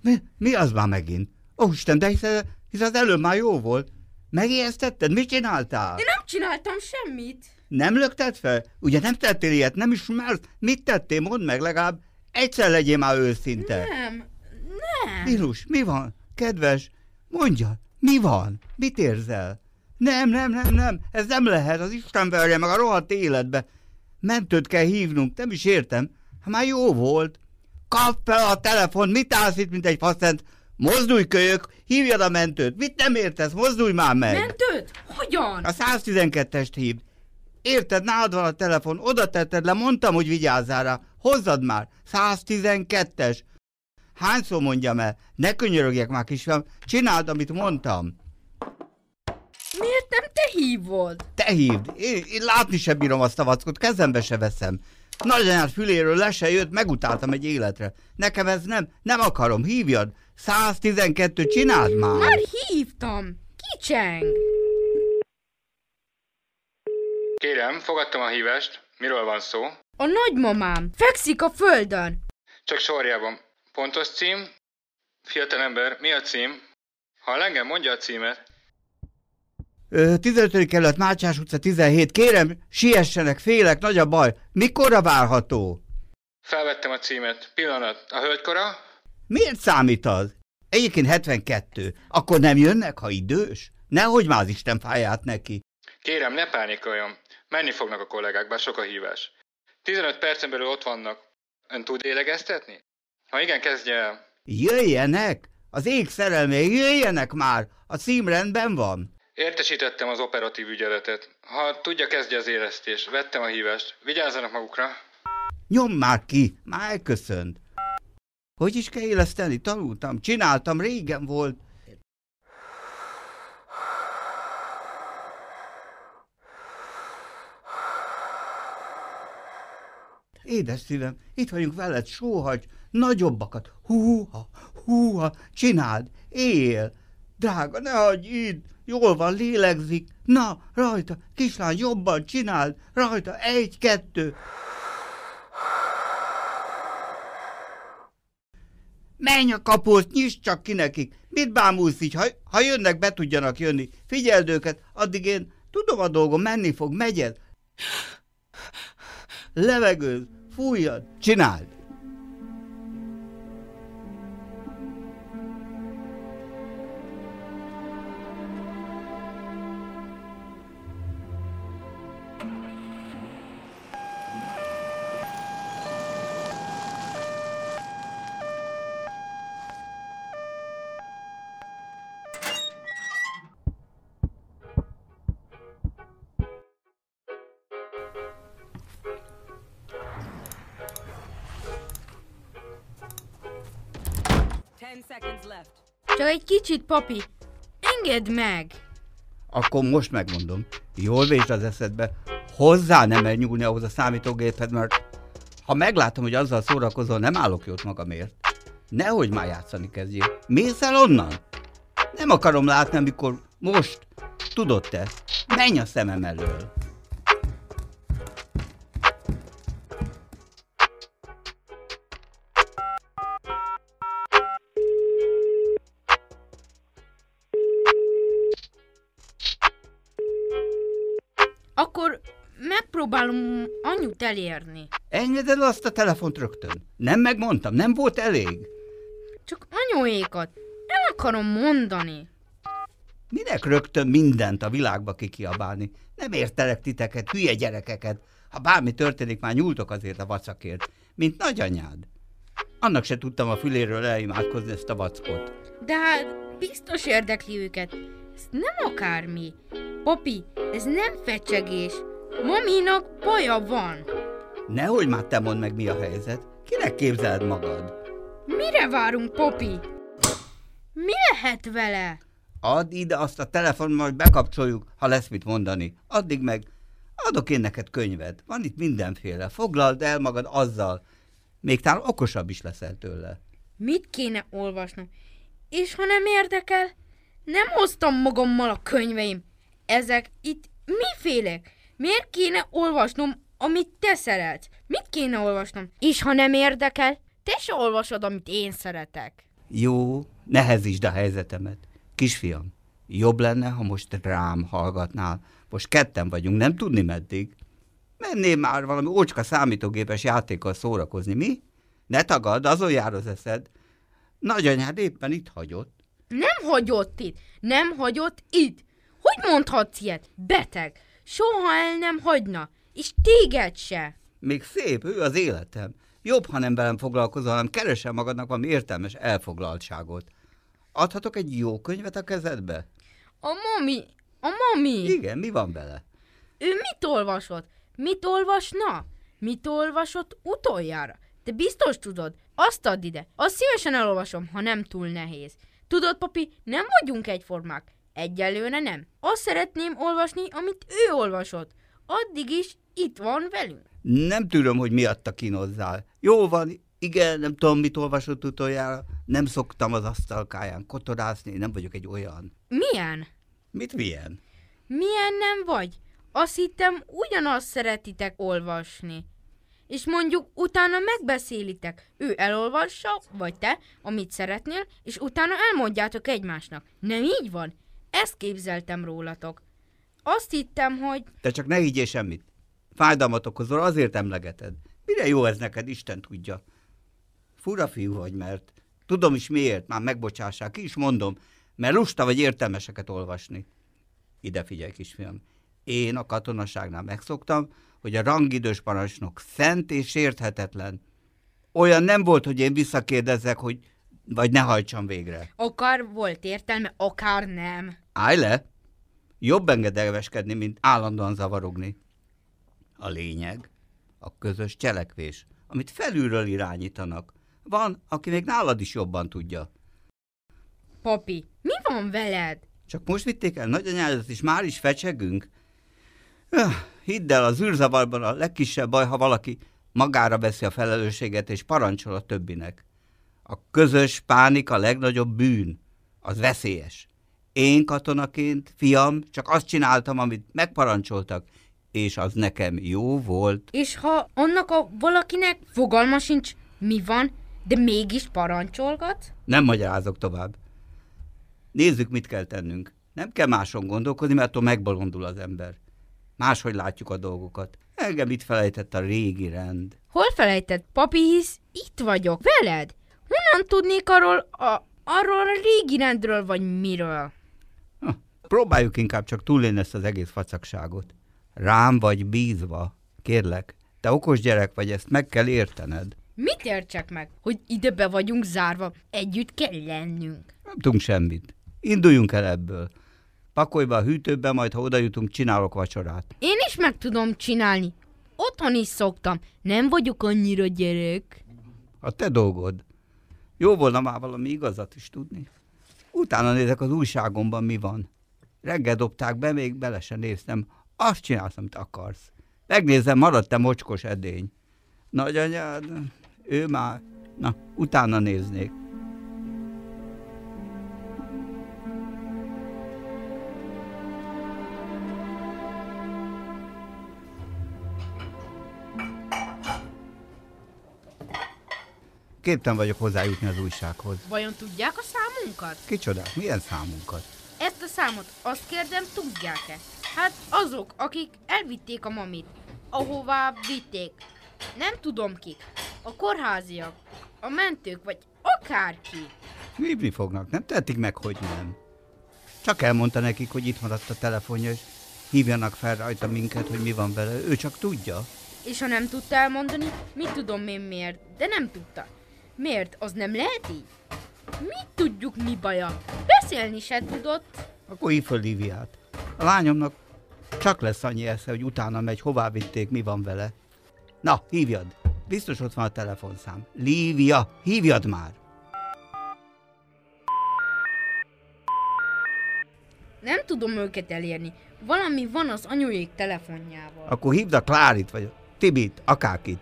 Mi, mi az már megint? Ó, Isten, de hisz, hisz az előbb már jó volt. Megijesztetted? Mit csináltál? Én nem csináltam semmit. Nem lökted fel? Ugye nem tettél ilyet, nem ismersz? Mit tettél? Mondd meg legalább. Egyszer legyél már őszinte. Nem, nem. Virus, mi van? Kedves, mondja, mi van? Mit érzel? Nem, nem, nem, nem, ez nem lehet, az Isten verje meg a rohadt életbe. Mentőt kell hívnunk, nem is értem. Ha már jó volt. Kap fel a telefon, mit állsz itt, mint egy faszent? Mozdulj, kölyök, hívjad a mentőt. Mit nem értesz? Mozdulj már meg. Mentőt? Hogyan? A 112-est hívd. Érted, nálad van a telefon, oda tetted le, mondtam, hogy vigyázzál rá. Hozzad már, 112-es. Hányszor mondjam el? Ne könyörögjek már, kisfiam, csináld, amit mondtam. Miért nem te hívod? Te hívd, én, én látni sem bírom azt a vackot, kezembe se veszem. Nagyanyád füléről le se jött, megutáltam egy életre. Nekem ez nem, nem akarom, hívjad. 112, csináld már. Már hívtam. Kicseng. Kérem, fogadtam a hívást. Miről van szó? A nagymamám. Fekszik a földön. Csak sorjában. Pontos cím? Fiatalember, mi a cím? Ha engem mondja a címet. Ö, 15. kerület, Mácsás utca 17. Kérem, siessenek, félek, nagy a baj. Mikorra várható? Felvettem a címet. Pillanat. A hölgykora? Miért számít az? Egyébként 72. Akkor nem jönnek, ha idős? Nehogy már az Isten fáját neki. Kérem, ne pánikoljon. Menni fognak a kollégák, bár sok a hívás. 15 percen belül ott vannak. Ön tud élegeztetni? Ha igen, kezdje el. Jöjjenek! Az ég szerelmé, jöjjenek már! A cím rendben van. Értesítettem az operatív ügyeletet. Ha tudja, kezdje az élesztés. Vettem a hívást. Vigyázzanak magukra. Nyom már ki, már elköszönt. Hogy is kell éleszteni? Tanultam, csináltam, régen volt. Édes szívem, itt vagyunk veled, sóhagy, nagyobbakat, húha, húha, csináld, él. Drága, ne hagyj itt, jól van, lélegzik. Na, rajta, kislány, jobban csináld, rajta, egy, kettő. Menj a kapust, nyisd csak ki nekik. Mit bámulsz így? Ha, ha jönnek, be tudjanak jönni. Figyeld őket, addig én tudom a dolgom, menni fog, megyed. Levegőz, fújjad, csináld. Kicsit, papi. Engedd meg. Akkor most megmondom. Jól vésd az eszedbe. Hozzá nem mer nyúlni ahhoz a számítógéphez, mert ha meglátom, hogy azzal szórakozol, nem állok jót magamért. Nehogy már játszani kezdjél. Mész el onnan? Nem akarom látni, amikor most, tudod te, menj a szemem elől. Megpróbálom anyut elérni. Engedd azt a telefont rögtön. Nem megmondtam, nem volt elég. Csak anyuékat. Nem akarom mondani. Minek rögtön mindent a világba kikiabálni? Nem értelek titeket, hülye gyerekeket. Ha bármi történik, már nyúltok azért a vacakért, mint nagyanyád. Annak se tudtam a füléről elimádkozni ezt a vackot. De hát biztos érdekli őket. Ez nem akármi. Papi, ez nem fecsegés. Maminak baja van. Nehogy már te mondd meg, mi a helyzet. Kinek képzeled magad? Mire várunk, Popi? Mi lehet vele? Add ide azt a telefon, majd bekapcsoljuk, ha lesz mit mondani. Addig meg adok én neked könyvet. Van itt mindenféle. Foglald el magad azzal. Még talán okosabb is leszel tőle. Mit kéne olvasnom? És ha nem érdekel, nem hoztam magammal a könyveim. Ezek itt mifélek? Miért kéne olvasnom, amit te szeretsz? Mit kéne olvasnom? És ha nem érdekel, te se olvasod, amit én szeretek. Jó, nehezítsd a helyzetemet. Kisfiam, jobb lenne, ha most rám hallgatnál. Most ketten vagyunk, nem tudni meddig. Mennél már valami ócska számítógépes játékkal szórakozni, mi? Ne tagad, azon jár az eszed. Nagyanyád éppen itt hagyott. Nem hagyott itt, nem hagyott itt. Hogy mondhatsz ilyet? Beteg. Soha el nem hagyna. És téged se. Még szép, ő az életem. Jobb, ha nem velem foglalkozol, hanem keresel magadnak valami értelmes elfoglaltságot. Adhatok egy jó könyvet a kezedbe? A mami, a mami. Igen, mi van vele? Ő mit olvasott? Mit olvasna? Mit olvasott utoljára? Te biztos tudod. Azt add ide. Azt szívesen elolvasom, ha nem túl nehéz. Tudod, papi, nem vagyunk egyformák. Egyelőre nem. Azt szeretném olvasni, amit ő olvasott. Addig is itt van velünk. Nem tudom, hogy miatta kínozzál. Jó van, igen, nem tudom, mit olvasott utoljára. Nem szoktam az asztalkáján kotorászni, nem vagyok egy olyan. Milyen? Mit milyen? Milyen nem vagy? Azt hittem, ugyanazt szeretitek olvasni. És mondjuk utána megbeszélitek. Ő elolvassa, vagy te, amit szeretnél, és utána elmondjátok egymásnak. Nem így van? Ezt képzeltem rólatok. Azt hittem, hogy... Te csak ne higgyél semmit. Fájdalmat okozol, azért emlegeted. Mire jó ez neked, Isten tudja. Fura fiú vagy, mert tudom is miért, már megbocsássák, ki is mondom, mert lusta vagy értelmeseket olvasni. Ide figyelj, kisfiam. Én a katonaságnál megszoktam, hogy a rangidős parancsnok szent és érthetetlen. Olyan nem volt, hogy én visszakérdezzek, hogy vagy ne hajtsam végre. Akár volt értelme, akár nem. Állj le! Jobb engedelmeskedni, mint állandóan zavarogni. A lényeg a közös cselekvés, amit felülről irányítanak. Van, aki még nálad is jobban tudja. Papi, mi van veled? Csak most vitték el nagyanyádat, és már is fecsegünk? Öh, hidd el, az űrzavarban a legkisebb baj, ha valaki magára veszi a felelősséget, és parancsol a többinek. A közös pánik a legnagyobb bűn. Az veszélyes. Én katonaként, fiam, csak azt csináltam, amit megparancsoltak, és az nekem jó volt. És ha annak a valakinek fogalma sincs, mi van, de mégis parancsolgat? Nem magyarázok tovább. Nézzük, mit kell tennünk. Nem kell máson gondolkodni, mert attól megbolondul az ember. Máshogy látjuk a dolgokat. Engem itt felejtett a régi rend. Hol felejtett, papi, hisz itt vagyok, veled? Honnan tudnék arról a, arról a régi rendről, vagy miről? Próbáljuk inkább csak túlélni ezt az egész facakságot. Rám vagy bízva. Kérlek, te okos gyerek vagy, ezt meg kell értened. Mit értsek meg? Hogy ide be vagyunk zárva, együtt kell lennünk. Nem tudunk semmit. Induljunk el ebből. Pakolj be a hűtőbe, majd ha oda jutunk, csinálok vacsorát. Én is meg tudom csinálni. Otthon is szoktam. Nem vagyok annyira gyerek. A te dolgod. Jó volna már valami igazat is tudni. Utána nézek az újságomban, mi van. Reggel dobták be, még bele se néztem. Azt csinálsz, amit akarsz. Megnézem, maradt-e mocskos edény. Nagyanyád, ő már... Na, utána néznék. Képten vagyok hozzájutni az újsághoz. Vajon tudják a számunkat? Kicsodák, milyen számunkat? Ezt a számot azt kérdem, tudják-e? Hát azok, akik elvitték a mamit, ahová vitték. Nem tudom kik. A kórháziak, a mentők, vagy akárki. Hívni fognak, nem tehetik meg, hogy nem. Csak elmondta nekik, hogy itt maradt a telefonja, és hívjanak fel rajta minket, hogy mi van vele. Ő csak tudja. És ha nem tudta elmondani, mit tudom én miért, de nem tudta. Miért? Az nem lehet így? Mit tudjuk mi baja? Beszélni se tudott. Akkor hív föl Líviát. A lányomnak csak lesz annyi esze, hogy utána megy, hová vitték, mi van vele. Na, hívjad. Biztos ott van a telefonszám. Lívia, hívjad már! Nem tudom őket elérni. Valami van az anyuék telefonjával. Akkor hívd a Klárit, vagy a Tibit, akárkit.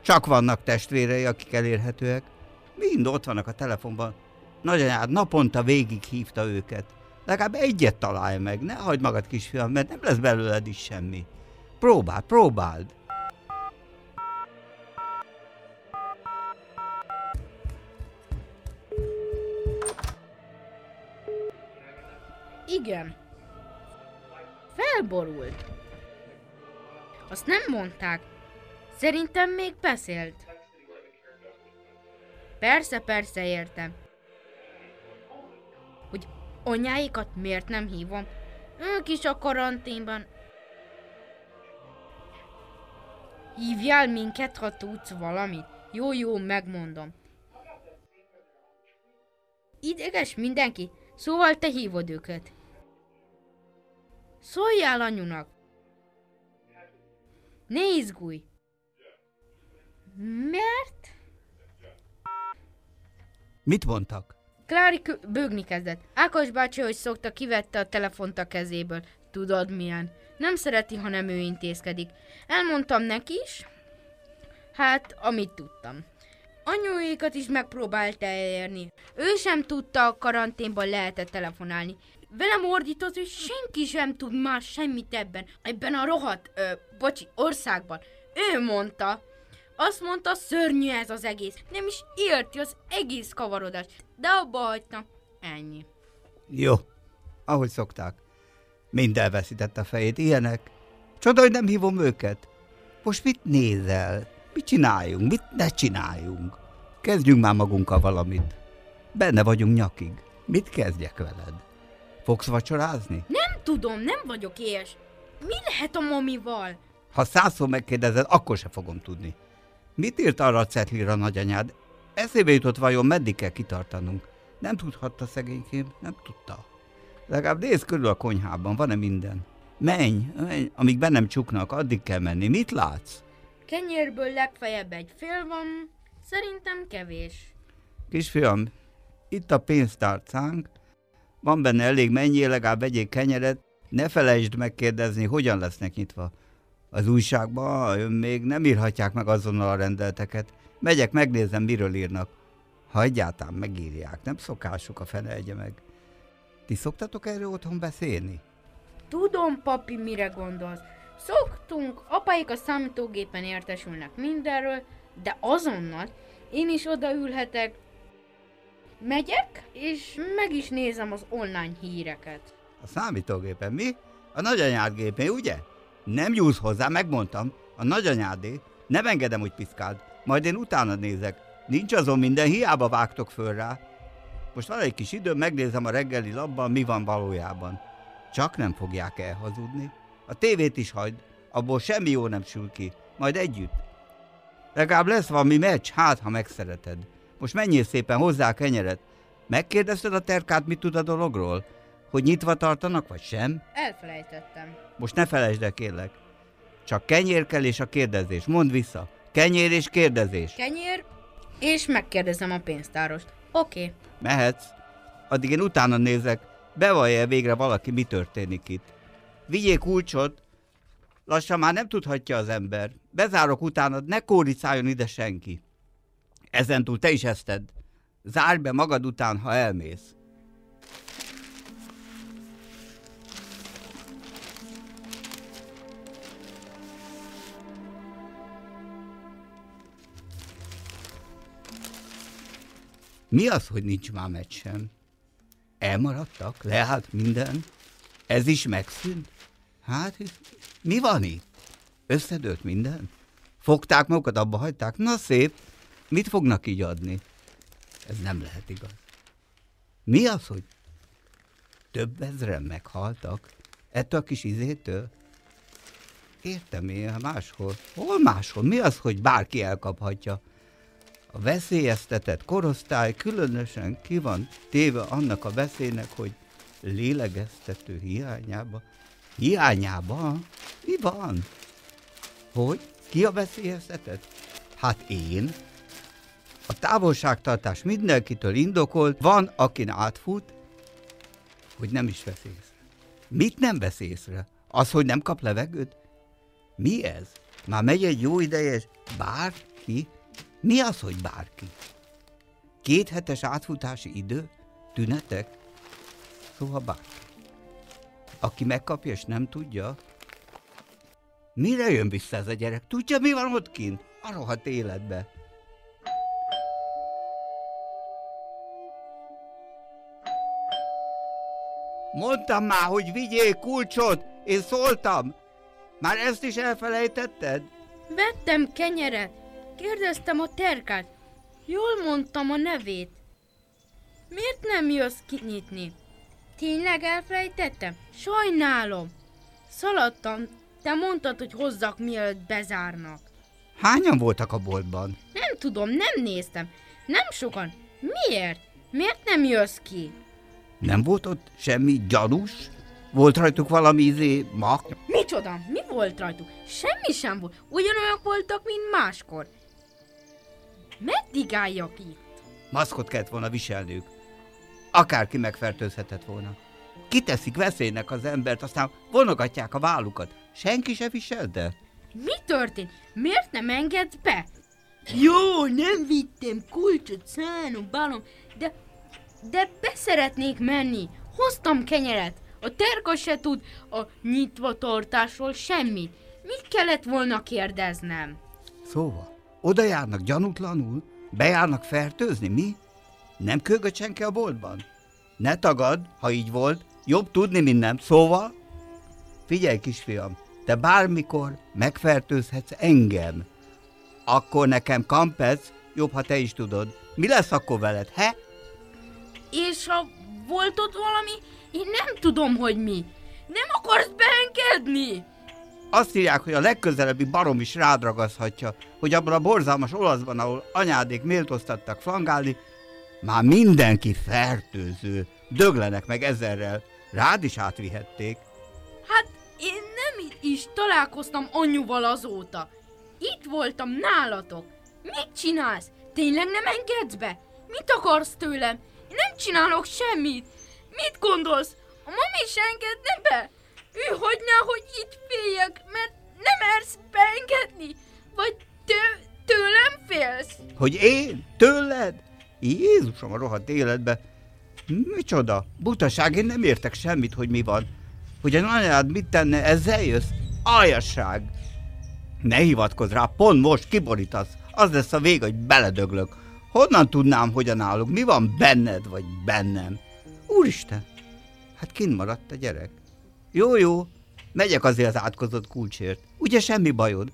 Csak vannak testvérei, akik elérhetőek. Mind ott vannak a telefonban. Nagyanyád naponta végig hívta őket. Legalább egyet találj meg, ne hagyd magad kisfiam, mert nem lesz belőled is semmi. Próbáld, próbáld. Igen. Felborult. Azt nem mondták. Szerintem még beszélt. Persze, persze, értem. Anyáikat miért nem hívom? Ők is a karanténban. Hívjál minket, ha tudsz valamit. Jó, jó, megmondom. Ideges mindenki, szóval te hívod őket. Szóljál anyunak. Ne izgulj. Mert? Mit mondtak? Klári bőgni kezdett. Ákos bácsi, hogy szokta, kivette a telefont a kezéből. Tudod milyen. Nem szereti, ha nem ő intézkedik. Elmondtam neki is. Hát, amit tudtam. Anyuékat is megpróbálta elérni. Ő sem tudta a karanténban lehetett telefonálni. Velem ordított, hogy senki sem tud már semmit ebben, ebben a rohadt, ö, bocsi, országban. Ő mondta. Azt mondta, szörnyű ez az egész. Nem is érti az egész kavarodást. De abba hagyta. Ennyi. Jó, ahogy szokták. Mind elveszítette a fejét, ilyenek. Csoda, hogy nem hívom őket. Most mit nézel? Mit csináljunk? Mit ne csináljunk? Kezdjünk már magunkkal valamit. Benne vagyunk nyakig. Mit kezdjek veled? Fogsz vacsorázni? Nem tudom, nem vagyok éhes. Mi lehet a mamival? Ha százszor megkérdezed, akkor se fogom tudni. Mit írt arra a cetlira nagyanyád? Eszébe jutott vajon, meddig kell kitartanunk? Nem tudhatta szegénykém, nem tudta. Legalább nézz körül a konyhában, van-e minden? Menj, menj, amíg bennem csuknak, addig kell menni. Mit látsz? Kenyérből legfeljebb egy fél van, szerintem kevés. Kisfiam, itt a pénztárcánk, van benne elég mennyi, legalább vegyék kenyeret, ne felejtsd megkérdezni, hogyan lesznek nyitva. Az újságban ön még nem írhatják meg azonnal a rendelteket. Megyek, megnézem, miről írnak. Ha egyáltalán megírják, nem szokásuk a fene egye meg. Ti szoktatok erről otthon beszélni? Tudom, papi, mire gondolsz. Szoktunk, apáik a számítógépen értesülnek mindenről, de azonnal én is odaülhetek, megyek, és meg is nézem az online híreket. A számítógépen mi? A nagyanyád gépén, ugye? Nem nyúlsz hozzá, megmondtam. A nagyanyádé. Nem engedem, hogy piszkáld. Majd én utána nézek. Nincs azon minden, hiába vágtok föl rá. Most van egy kis idő, megnézem a reggeli labban, mi van valójában. Csak nem fogják elhazudni. A tévét is hagyd, abból semmi jó nem sül ki. Majd együtt. Legalább lesz valami meccs, hát ha megszereted. Most menjél szépen hozzá a kenyeret. Megkérdezted a terkát, mit tud a dologról? Hogy nyitva tartanak, vagy sem? Elfelejtettem. Most ne felejtsd el, kérlek. Csak kenyér kell és a kérdezés. Mondd vissza. Kenyér és kérdezés. Kenyér, és megkérdezem a pénztárost. Oké. Okay. Mehetsz. Addig én utána nézek. Bevallja végre valaki, mi történik itt. Vigyék kulcsot. Lassan már nem tudhatja az ember. Bezárok utána, ne kóricáljon ide senki. Ezentúl te is ezt tedd. Zárj be magad után, ha elmész. Mi az, hogy nincs már meccs? Elmaradtak? Leállt minden? Ez is megszűnt? Hát, mi van itt? Összedőlt minden? Fogták magukat, abba hagyták? Na szép, mit fognak így adni? Ez nem lehet igaz. Mi az, hogy több ezren meghaltak? Ettől a kis izétől? Értem én, máshol. Hol máshol? Mi az, hogy bárki elkaphatja? A veszélyeztetett korosztály különösen ki van téve annak a veszélynek, hogy lélegeztető hiányába. Hiányába? Mi van? Hogy? Ki a veszélyeztetett? Hát én. A távolságtartás mindenkitől indokolt, van, akin átfut, hogy nem is vesz észre. Mit nem vesz észre? Az, hogy nem kap levegőt? Mi ez? Már megy egy jó ideje, és bárki? Mi az, hogy bárki? Két hetes átfutási idő? Tünetek? Szóval bárki. Aki megkapja és nem tudja, mire jön vissza ez a gyerek? Tudja, mi van ott kint? A rohadt életbe. Mondtam már, hogy vigyél kulcsot, én szóltam. Már ezt is elfelejtetted? Vettem kenyeret, kérdeztem a terkát. Jól mondtam a nevét. Miért nem jössz kinyitni? Tényleg elfelejtettem? Sajnálom. Szaladtam, te mondtad, hogy hozzak mielőtt bezárnak. Hányan voltak a boltban? Nem tudom, nem néztem. Nem sokan. Miért? Miért nem jössz ki? Nem volt ott semmi gyanús? Volt rajtuk valami izé mak? Micsoda? Mi volt rajtuk? Semmi sem volt. Ugyanolyak voltak, mint máskor. Meddig álljak itt? Maszkot kellett volna viselniük. Akárki megfertőzhetett volna. Kiteszik veszélynek az embert, aztán vonogatják a vállukat. Senki se viselte? Mi történt? Miért nem engedsz be? Jó, nem vittem kulcsot, szánom, balom, de, de beszeretnék menni. Hoztam kenyeret. A terka se tud a nyitva tartásról semmit. Mit kellett volna kérdeznem? Szóval, oda járnak gyanútlanul, bejárnak fertőzni, mi? Nem kögött senki a boltban? Ne tagad, ha így volt, jobb tudni, mint nem. Szóval, figyelj kisfiam, te bármikor megfertőzhetsz engem. Akkor nekem kampec, jobb, ha te is tudod. Mi lesz akkor veled, he? És ha volt ott valami, én nem tudom, hogy mi. Nem akarsz beengedni? Azt írják, hogy a legközelebbi barom is rád hogy abban a borzalmas olaszban, ahol anyádék méltóztattak flangálni, már mindenki fertőző, döglenek meg ezerrel, rád is átvihették. Hát én nem is találkoztam anyuval azóta. Itt voltam nálatok. Mit csinálsz? Tényleg nem engedsz be? Mit akarsz tőlem? Én nem csinálok semmit. Mit gondolsz? A mami is engedne be? Ő hagyná, hogy itt féljek, mert nem mersz beengedni? Vagy tő, tőlem félsz? Hogy én? Tőled? Jézusom a rohadt életbe! Micsoda? Butaság, én nem értek semmit, hogy mi van. Hogy a anyád mit tenne, ezzel jössz? Aljasság! Ne hivatkozz rá, pont most kiborítasz. Az lesz a vég, hogy beledöglök. Honnan tudnám, hogyan állok? Mi van benned, vagy bennem? Úristen! Hát kint maradt a gyerek. Jó, jó, megyek azért az átkozott kulcsért. Ugye semmi bajod?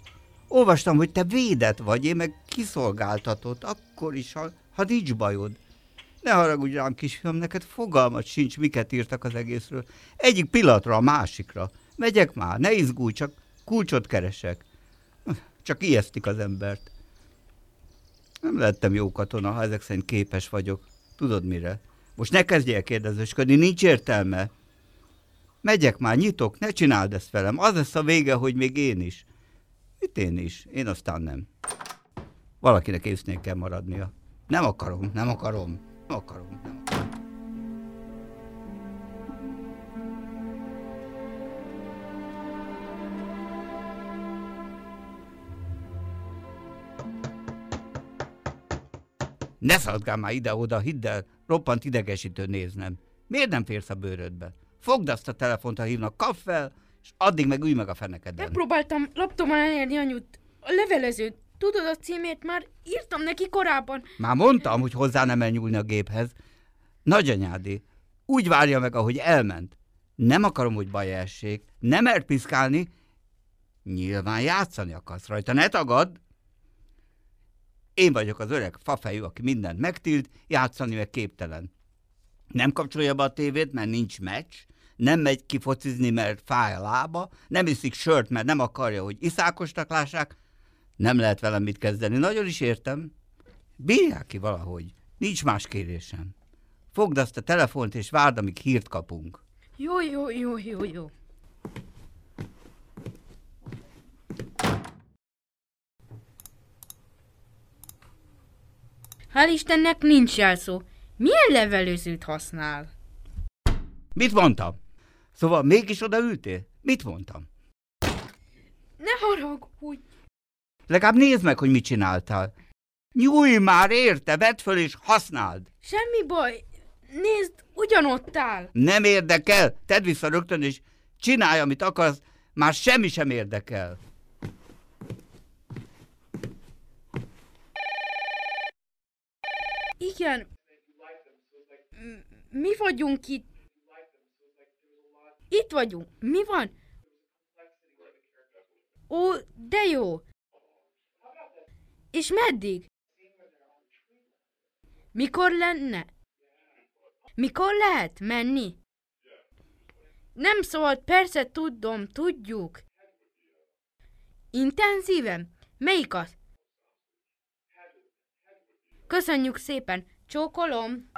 Olvastam, hogy te védett vagy, én meg kiszolgáltatott, akkor is, ha, ha nincs bajod. Ne haragudj rám, kisfiam, neked fogalmat sincs, miket írtak az egészről. Egyik pillanatra a másikra. Megyek már, ne izgulj, csak kulcsot keresek. Csak ijesztik az embert. Nem lettem jó katona, ha ezek szerint képes vagyok. Tudod mire? Most ne kezdj el kérdezősködni, nincs értelme. Megyek már, nyitok, ne csináld ezt velem. Az lesz a vége, hogy még én is. Mit én is? Én aztán nem. Valakinek észnél kell maradnia. Nem akarom, nem akarom, nem akarom, nem akarom. Ne szaladgál már ide-oda, hidd el, roppant idegesítő néznem. Miért nem férsz a bőrödbe? Fogd azt a telefont, ha hívnak, kap fel, és addig meg ülj meg a fenekeden. Megpróbáltam laptomon elérni anyut. A levelezőt. Tudod a címét? Már írtam neki korábban. Már mondtam, hogy hozzá nem elnyúlni a géphez. Nagyanyádé, úgy várja meg, ahogy elment. Nem akarom, hogy baj essék. Nem mert piszkálni? Nyilván játszani akarsz rajta, ne tagad! Én vagyok az öreg fafejű, aki mindent megtilt, játszani meg képtelen. Nem kapcsolja be a tévét, mert nincs meccs, nem megy ki mert fáj a lába, nem iszik sört, mert nem akarja, hogy iszákostak lássák, nem lehet velem mit kezdeni. Nagyon is értem. Bírják ki valahogy. Nincs más kérésem. Fogd azt a telefont, és várd, amíg hírt kapunk. Jó, jó, jó, jó, jó. Hál' Istennek nincs jelszó. Milyen levelőzőt használ? Mit mondtam? Szóval mégis odaültél? Mit mondtam? Ne haragudj! Legalább nézd meg, hogy mit csináltál. Nyújj már érte, vedd föl és használd. Semmi baj. Nézd, ugyanott áll. Nem érdekel, tedd vissza rögtön és csinálj, amit akarsz, már semmi sem érdekel. Igen. Mi vagyunk itt. Itt vagyunk. Mi van? Ó, de jó. És meddig? Mikor lenne? Mikor lehet menni? Nem szólt, persze tudom, tudjuk. Intenzíven? Melyik az? Köszönjük szépen, csókolom.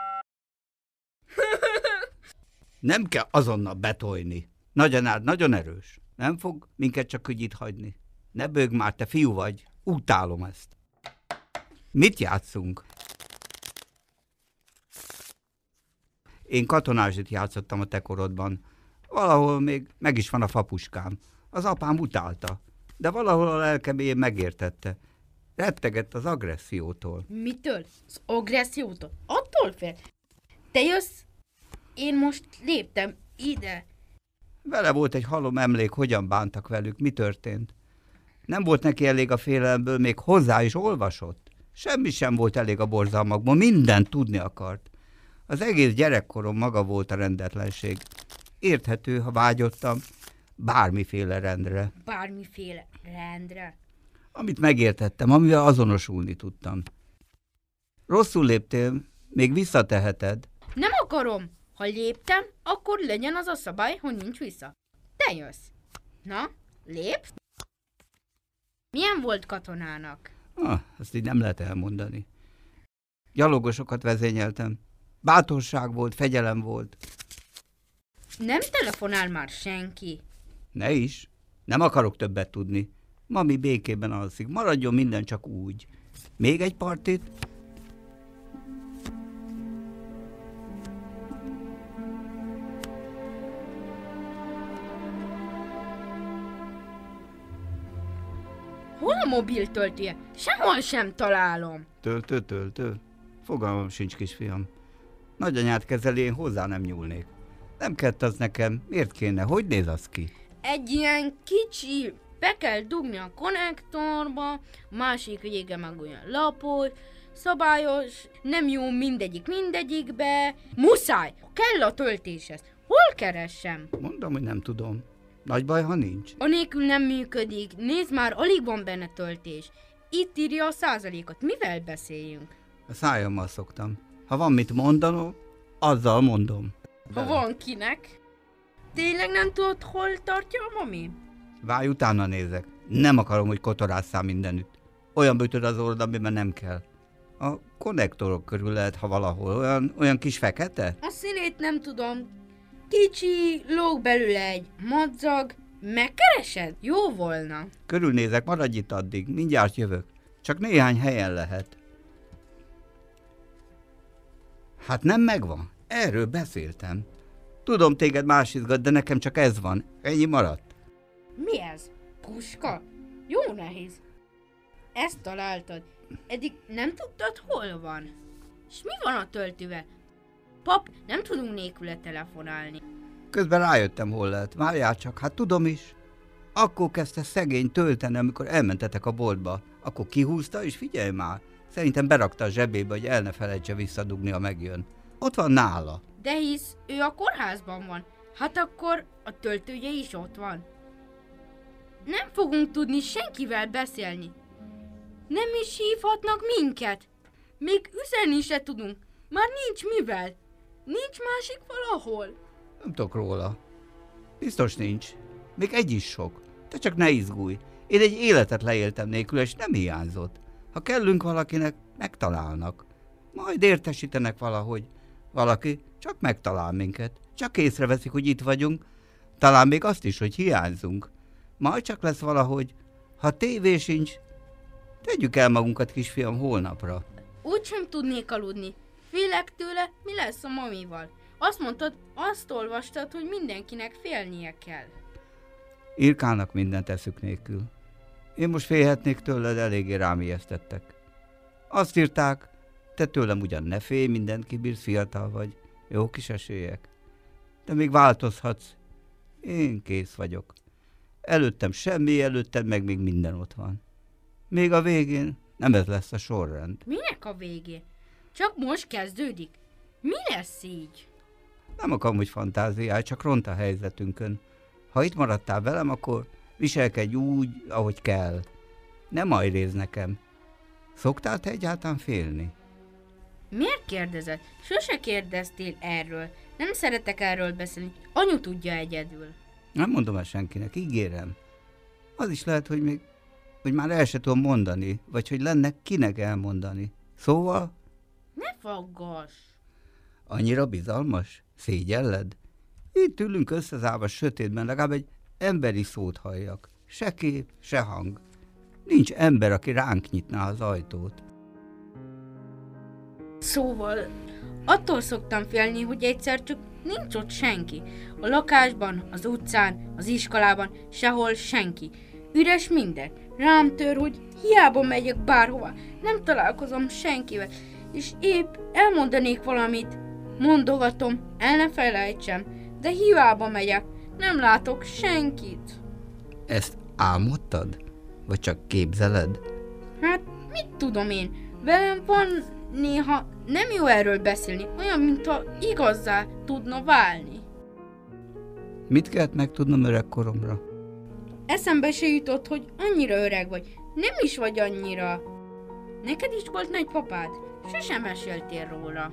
Nem kell azonnal betolni. Nagyanár nagyon erős. Nem fog minket csak ügyit hagyni. Ne bőg már, te fiú vagy. Utálom ezt. Mit játszunk? Én katonázsit játszottam a te korodban. Valahol még meg is van a fapuskám. Az apám utálta, de valahol a lelkemén megértette. Rettegett az agressziótól. Mitől? Az agressziótól? Attól fél? Te jössz? Én most léptem ide. Vele volt egy halom emlék, hogyan bántak velük, mi történt. Nem volt neki elég a félelemből, még hozzá is olvasott. Semmi sem volt elég a borzalmakból, mindent tudni akart. Az egész gyerekkorom maga volt a rendetlenség. Érthető, ha vágyottam bármiféle rendre. Bármiféle rendre. Amit megértettem, amivel azonosulni tudtam. Rosszul léptél, még visszateheted. Nem akarom. Ha léptem, akkor legyen az a szabály, hogy nincs vissza. Te jössz. Na, lépsz? Milyen volt katonának? Ah, ezt így nem lehet elmondani. Gyalogosokat vezényeltem. Bátorság volt, fegyelem volt. Nem telefonál már senki. Ne is. Nem akarok többet tudni. Mami békében alszik. Maradjon minden csak úgy. Még egy partit? A mobil töltője? Sehol sem találom. Töltő, töltő. Fogalmam sincs, kisfiam. Nagyanyát kezeli, én hozzá nem nyúlnék. Nem kett az nekem. Miért kéne? Hogy néz az ki? Egy ilyen kicsi, be kell dugni a konnektorba, másik vége meg olyan lapos, szabályos, nem jó mindegyik mindegyikbe. Muszáj, kell a töltéshez. Hol keressem? Mondom, hogy nem tudom. Nagy baj, ha nincs. Anélkül nem működik. Nézd már, alig van benne töltés. Itt írja a százalékot. Mivel beszéljünk? A szájammal szoktam. Ha van mit mondanom, azzal mondom. Ha van kinek. Tényleg nem tudod, hol tartja a mami? Válj, utána nézek. Nem akarom, hogy kotorásszál mindenütt. Olyan bütöd az orrod, amiben nem kell. A konnektorok körül lehet, ha valahol. Olyan, olyan kis fekete? A színét nem tudom. Kicsi, lóg belőle egy madzag. Megkeresed? Jó volna. Körülnézek, maradj itt addig. Mindjárt jövök. Csak néhány helyen lehet. Hát nem megvan. Erről beszéltem. Tudom, téged más izgat, de nekem csak ez van. Ennyi maradt. Mi ez? Puska? Jó nehéz. Ezt találtad. Eddig nem tudtad, hol van. És mi van a töltővel? Pap, nem tudunk nélküle telefonálni. Közben rájöttem, hol lehet. Várjál csak, hát tudom is. Akkor kezdte szegény tölteni, amikor elmentetek a boltba. Akkor kihúzta, és figyelj már. Szerintem berakta a zsebébe, hogy el ne felejtse visszadugni, ha megjön. Ott van nála. De hisz ő a kórházban van. Hát akkor a töltője is ott van. Nem fogunk tudni senkivel beszélni. Nem is hívhatnak minket. Még üzenni se tudunk. Már nincs mivel. Nincs másik valahol. Nem tudok róla. Biztos nincs. Még egy is sok. Te csak ne izgulj. Én egy életet leéltem nélkül, és nem hiányzott. Ha kellünk valakinek, megtalálnak. Majd értesítenek valahogy. Valaki csak megtalál minket. Csak észreveszik, hogy itt vagyunk. Talán még azt is, hogy hiányzunk. Majd csak lesz valahogy. Ha tévé sincs, tegyük el magunkat, kisfiam, holnapra. Úgy sem tudnék aludni. Félek tőle, mi lesz a mamival. Azt mondtad, azt olvastad, hogy mindenkinek félnie kell. Irkának mindent eszük nélkül. Én most félhetnék tőle, de eléggé rám ijesztettek. Azt írták, te tőlem ugyan ne félj, mindent kibírsz, fiatal vagy, jó kis esélyek. De még változhatsz. Én kész vagyok. Előttem semmi, előttem meg még minden ott van. Még a végén nem ez lesz a sorrend. Minek a végén? Csak most kezdődik. Mi lesz így? Nem akarom, hogy fantáziálj, csak ront a helyzetünkön. Ha itt maradtál velem, akkor viselkedj úgy, ahogy kell. Nem ajréz nekem. Szoktál te egyáltalán félni? Miért kérdezed? Sose kérdeztél erről. Nem szeretek erről beszélni. Anyu tudja egyedül. Nem mondom el senkinek, ígérem. Az is lehet, hogy még hogy már el se tudom mondani, vagy hogy lenne kinek elmondani. Szóval... Ne faggass! Annyira bizalmas? Szégyelled? Itt ülünk összezárva sötétben, legalább egy emberi szót halljak. Se kép, se hang. Nincs ember, aki ránk nyitná az ajtót. Szóval, attól szoktam félni, hogy egyszer csak nincs ott senki. A lakásban, az utcán, az iskolában, sehol senki. Üres minden. Rám tör, hogy hiába megyek bárhova, nem találkozom senkivel, és épp elmondanék valamit. Mondogatom, el ne felejtsem, de hiába megyek, nem látok senkit. Ezt álmodtad? Vagy csak képzeled? Hát, mit tudom én, velem van néha nem jó erről beszélni, olyan, mintha igazzá tudna válni. Mit kellett megtudnom öregkoromra? Eszembe se jutott, hogy annyira öreg vagy. Nem is vagy annyira. Neked is volt nagypapád? Sosem meséltél róla.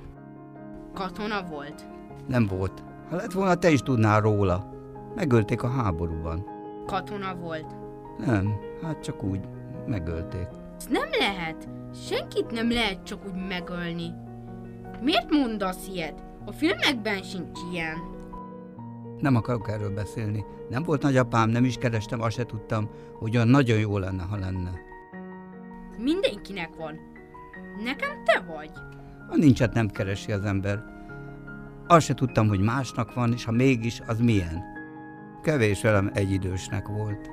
Katona volt. Nem volt. Ha lett volna, te is tudnál róla. Megölték a háborúban. Katona volt. Nem, hát csak úgy. Megölték. Ez nem lehet. Senkit nem lehet csak úgy megölni. Miért mondasz ilyet? A filmekben sincs ilyen. Nem akarok erről beszélni. Nem volt nagyapám, nem is kerestem, azt se tudtam, hogy olyan nagyon jó lenne, ha lenne. Mindenkinek van. Nekem te vagy. Ha nincset, nem keresi az ember. Azt se tudtam, hogy másnak van, és ha mégis, az milyen. Kevés velem egyidősnek volt.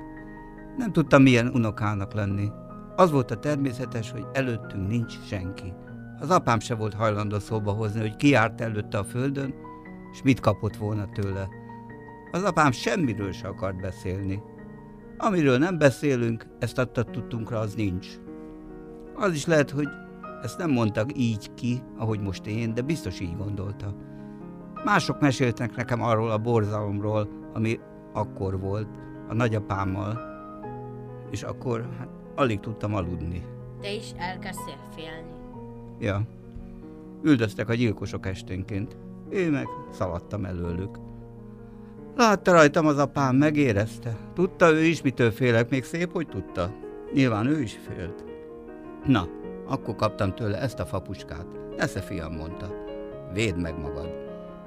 Nem tudtam, milyen unokának lenni. Az volt a természetes, hogy előttünk nincs senki. Az apám se volt hajlandó szóba hozni, hogy ki járt előtte a földön, és mit kapott volna tőle. Az apám semmiről se akart beszélni. Amiről nem beszélünk, ezt adta tudtunkra, az nincs. Az is lehet, hogy ezt nem mondtak így ki, ahogy most én, de biztos így gondolta. Mások meséltek nekem arról a borzalomról, ami akkor volt, a nagyapámmal, és akkor hát, alig tudtam aludni. Te is elkezdtél félni. Ja. Üldöztek a gyilkosok esténként. Én meg szaladtam előlük. Látta rajtam az apám, megérezte. Tudta ő is, mitől félek, még szép, hogy tudta. Nyilván ő is félt. Na, akkor kaptam tőle ezt a fapuskát. Nesze, fiam, mondta. Védd meg magad.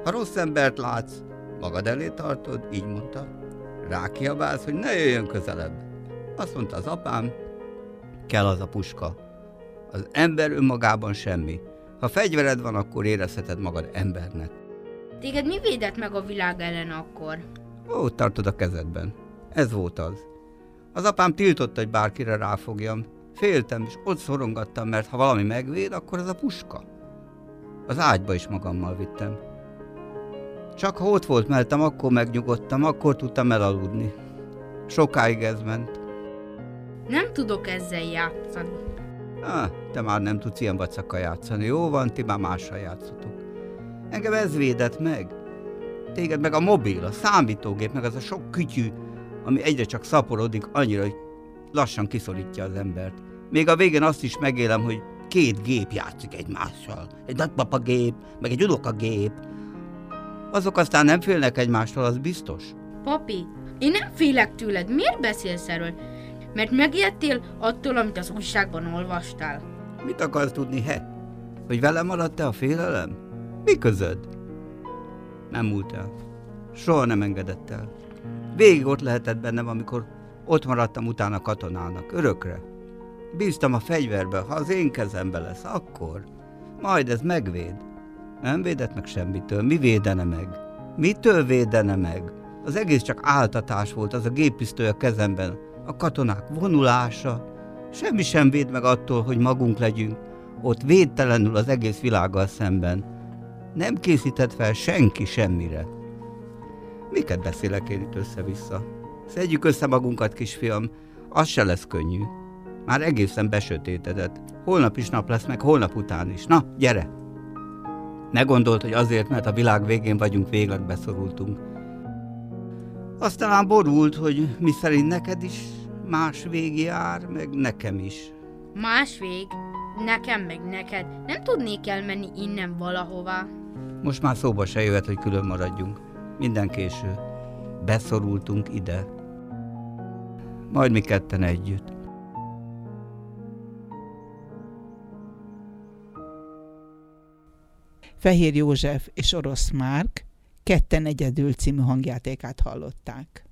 Ha rossz embert látsz, magad elé tartod, így mondta. Rákiabálsz, hogy ne jöjjön közelebb. Azt mondta az apám, kell az a puska. Az ember önmagában semmi. Ha fegyvered van, akkor érezheted magad embernek. Téged mi védett meg a világ ellen akkor? Ott tartod a kezedben. Ez volt az. Az apám tiltotta, hogy bárkire ráfogjam. Féltem, és ott szorongattam, mert ha valami megvéd, akkor az a puska. Az ágyba is magammal vittem. Csak ha ott volt mellettem, akkor megnyugodtam, akkor tudtam elaludni. Sokáig ez ment. Nem tudok ezzel játszani. Ah, te már nem tudsz ilyen vacakkal játszani. Jó van, ti már mással játszotok. Engem ez védett meg. Téged meg a mobil, a számítógép, meg az a sok kütyű, ami egyre csak szaporodik, annyira, hogy lassan kiszorítja az embert. Még a végén azt is megélem, hogy két gép játszik egymással. Egy nagypapa gép, meg egy gép. Azok aztán nem félnek egymástól, az biztos. Papi, én nem félek tőled. Miért beszélsz erről? Mert megijedtél attól, amit az újságban olvastál. Mit akarsz tudni, he? Hogy velem maradt-e a félelem? Mi közöd? Nem múlt el. Soha nem engedett el. Végig ott lehetett bennem, amikor ott maradtam utána katonának, örökre. Bíztam a fegyverbe, ha az én kezembe lesz, akkor. Majd ez megvéd. Nem védett meg semmitől. Mi védene meg? Mitől védene meg? Az egész csak áltatás volt, az a géppisztoly a kezemben. A katonák vonulása. Semmi sem véd meg attól, hogy magunk legyünk. Ott védtelenül az egész világgal szemben. Nem készített fel senki semmire. Miket beszélek én itt össze-vissza? Szedjük össze magunkat, kisfiam, az se lesz könnyű. Már egészen besötétedett. Holnap is nap lesz, meg holnap után is. Na, gyere! Ne gondolt, hogy azért, mert a világ végén vagyunk, végleg beszorultunk. Aztán borult, hogy mi szerint neked is más vég jár, meg nekem is. Más vég? Nekem meg neked. Nem tudnék elmenni innen valahová. Most már szóba se jöhet, hogy külön maradjunk. Minden késő. Beszorultunk ide. Majd mi ketten együtt. Fehér József és Orosz Márk ketten egyedül című hangjátékát hallották.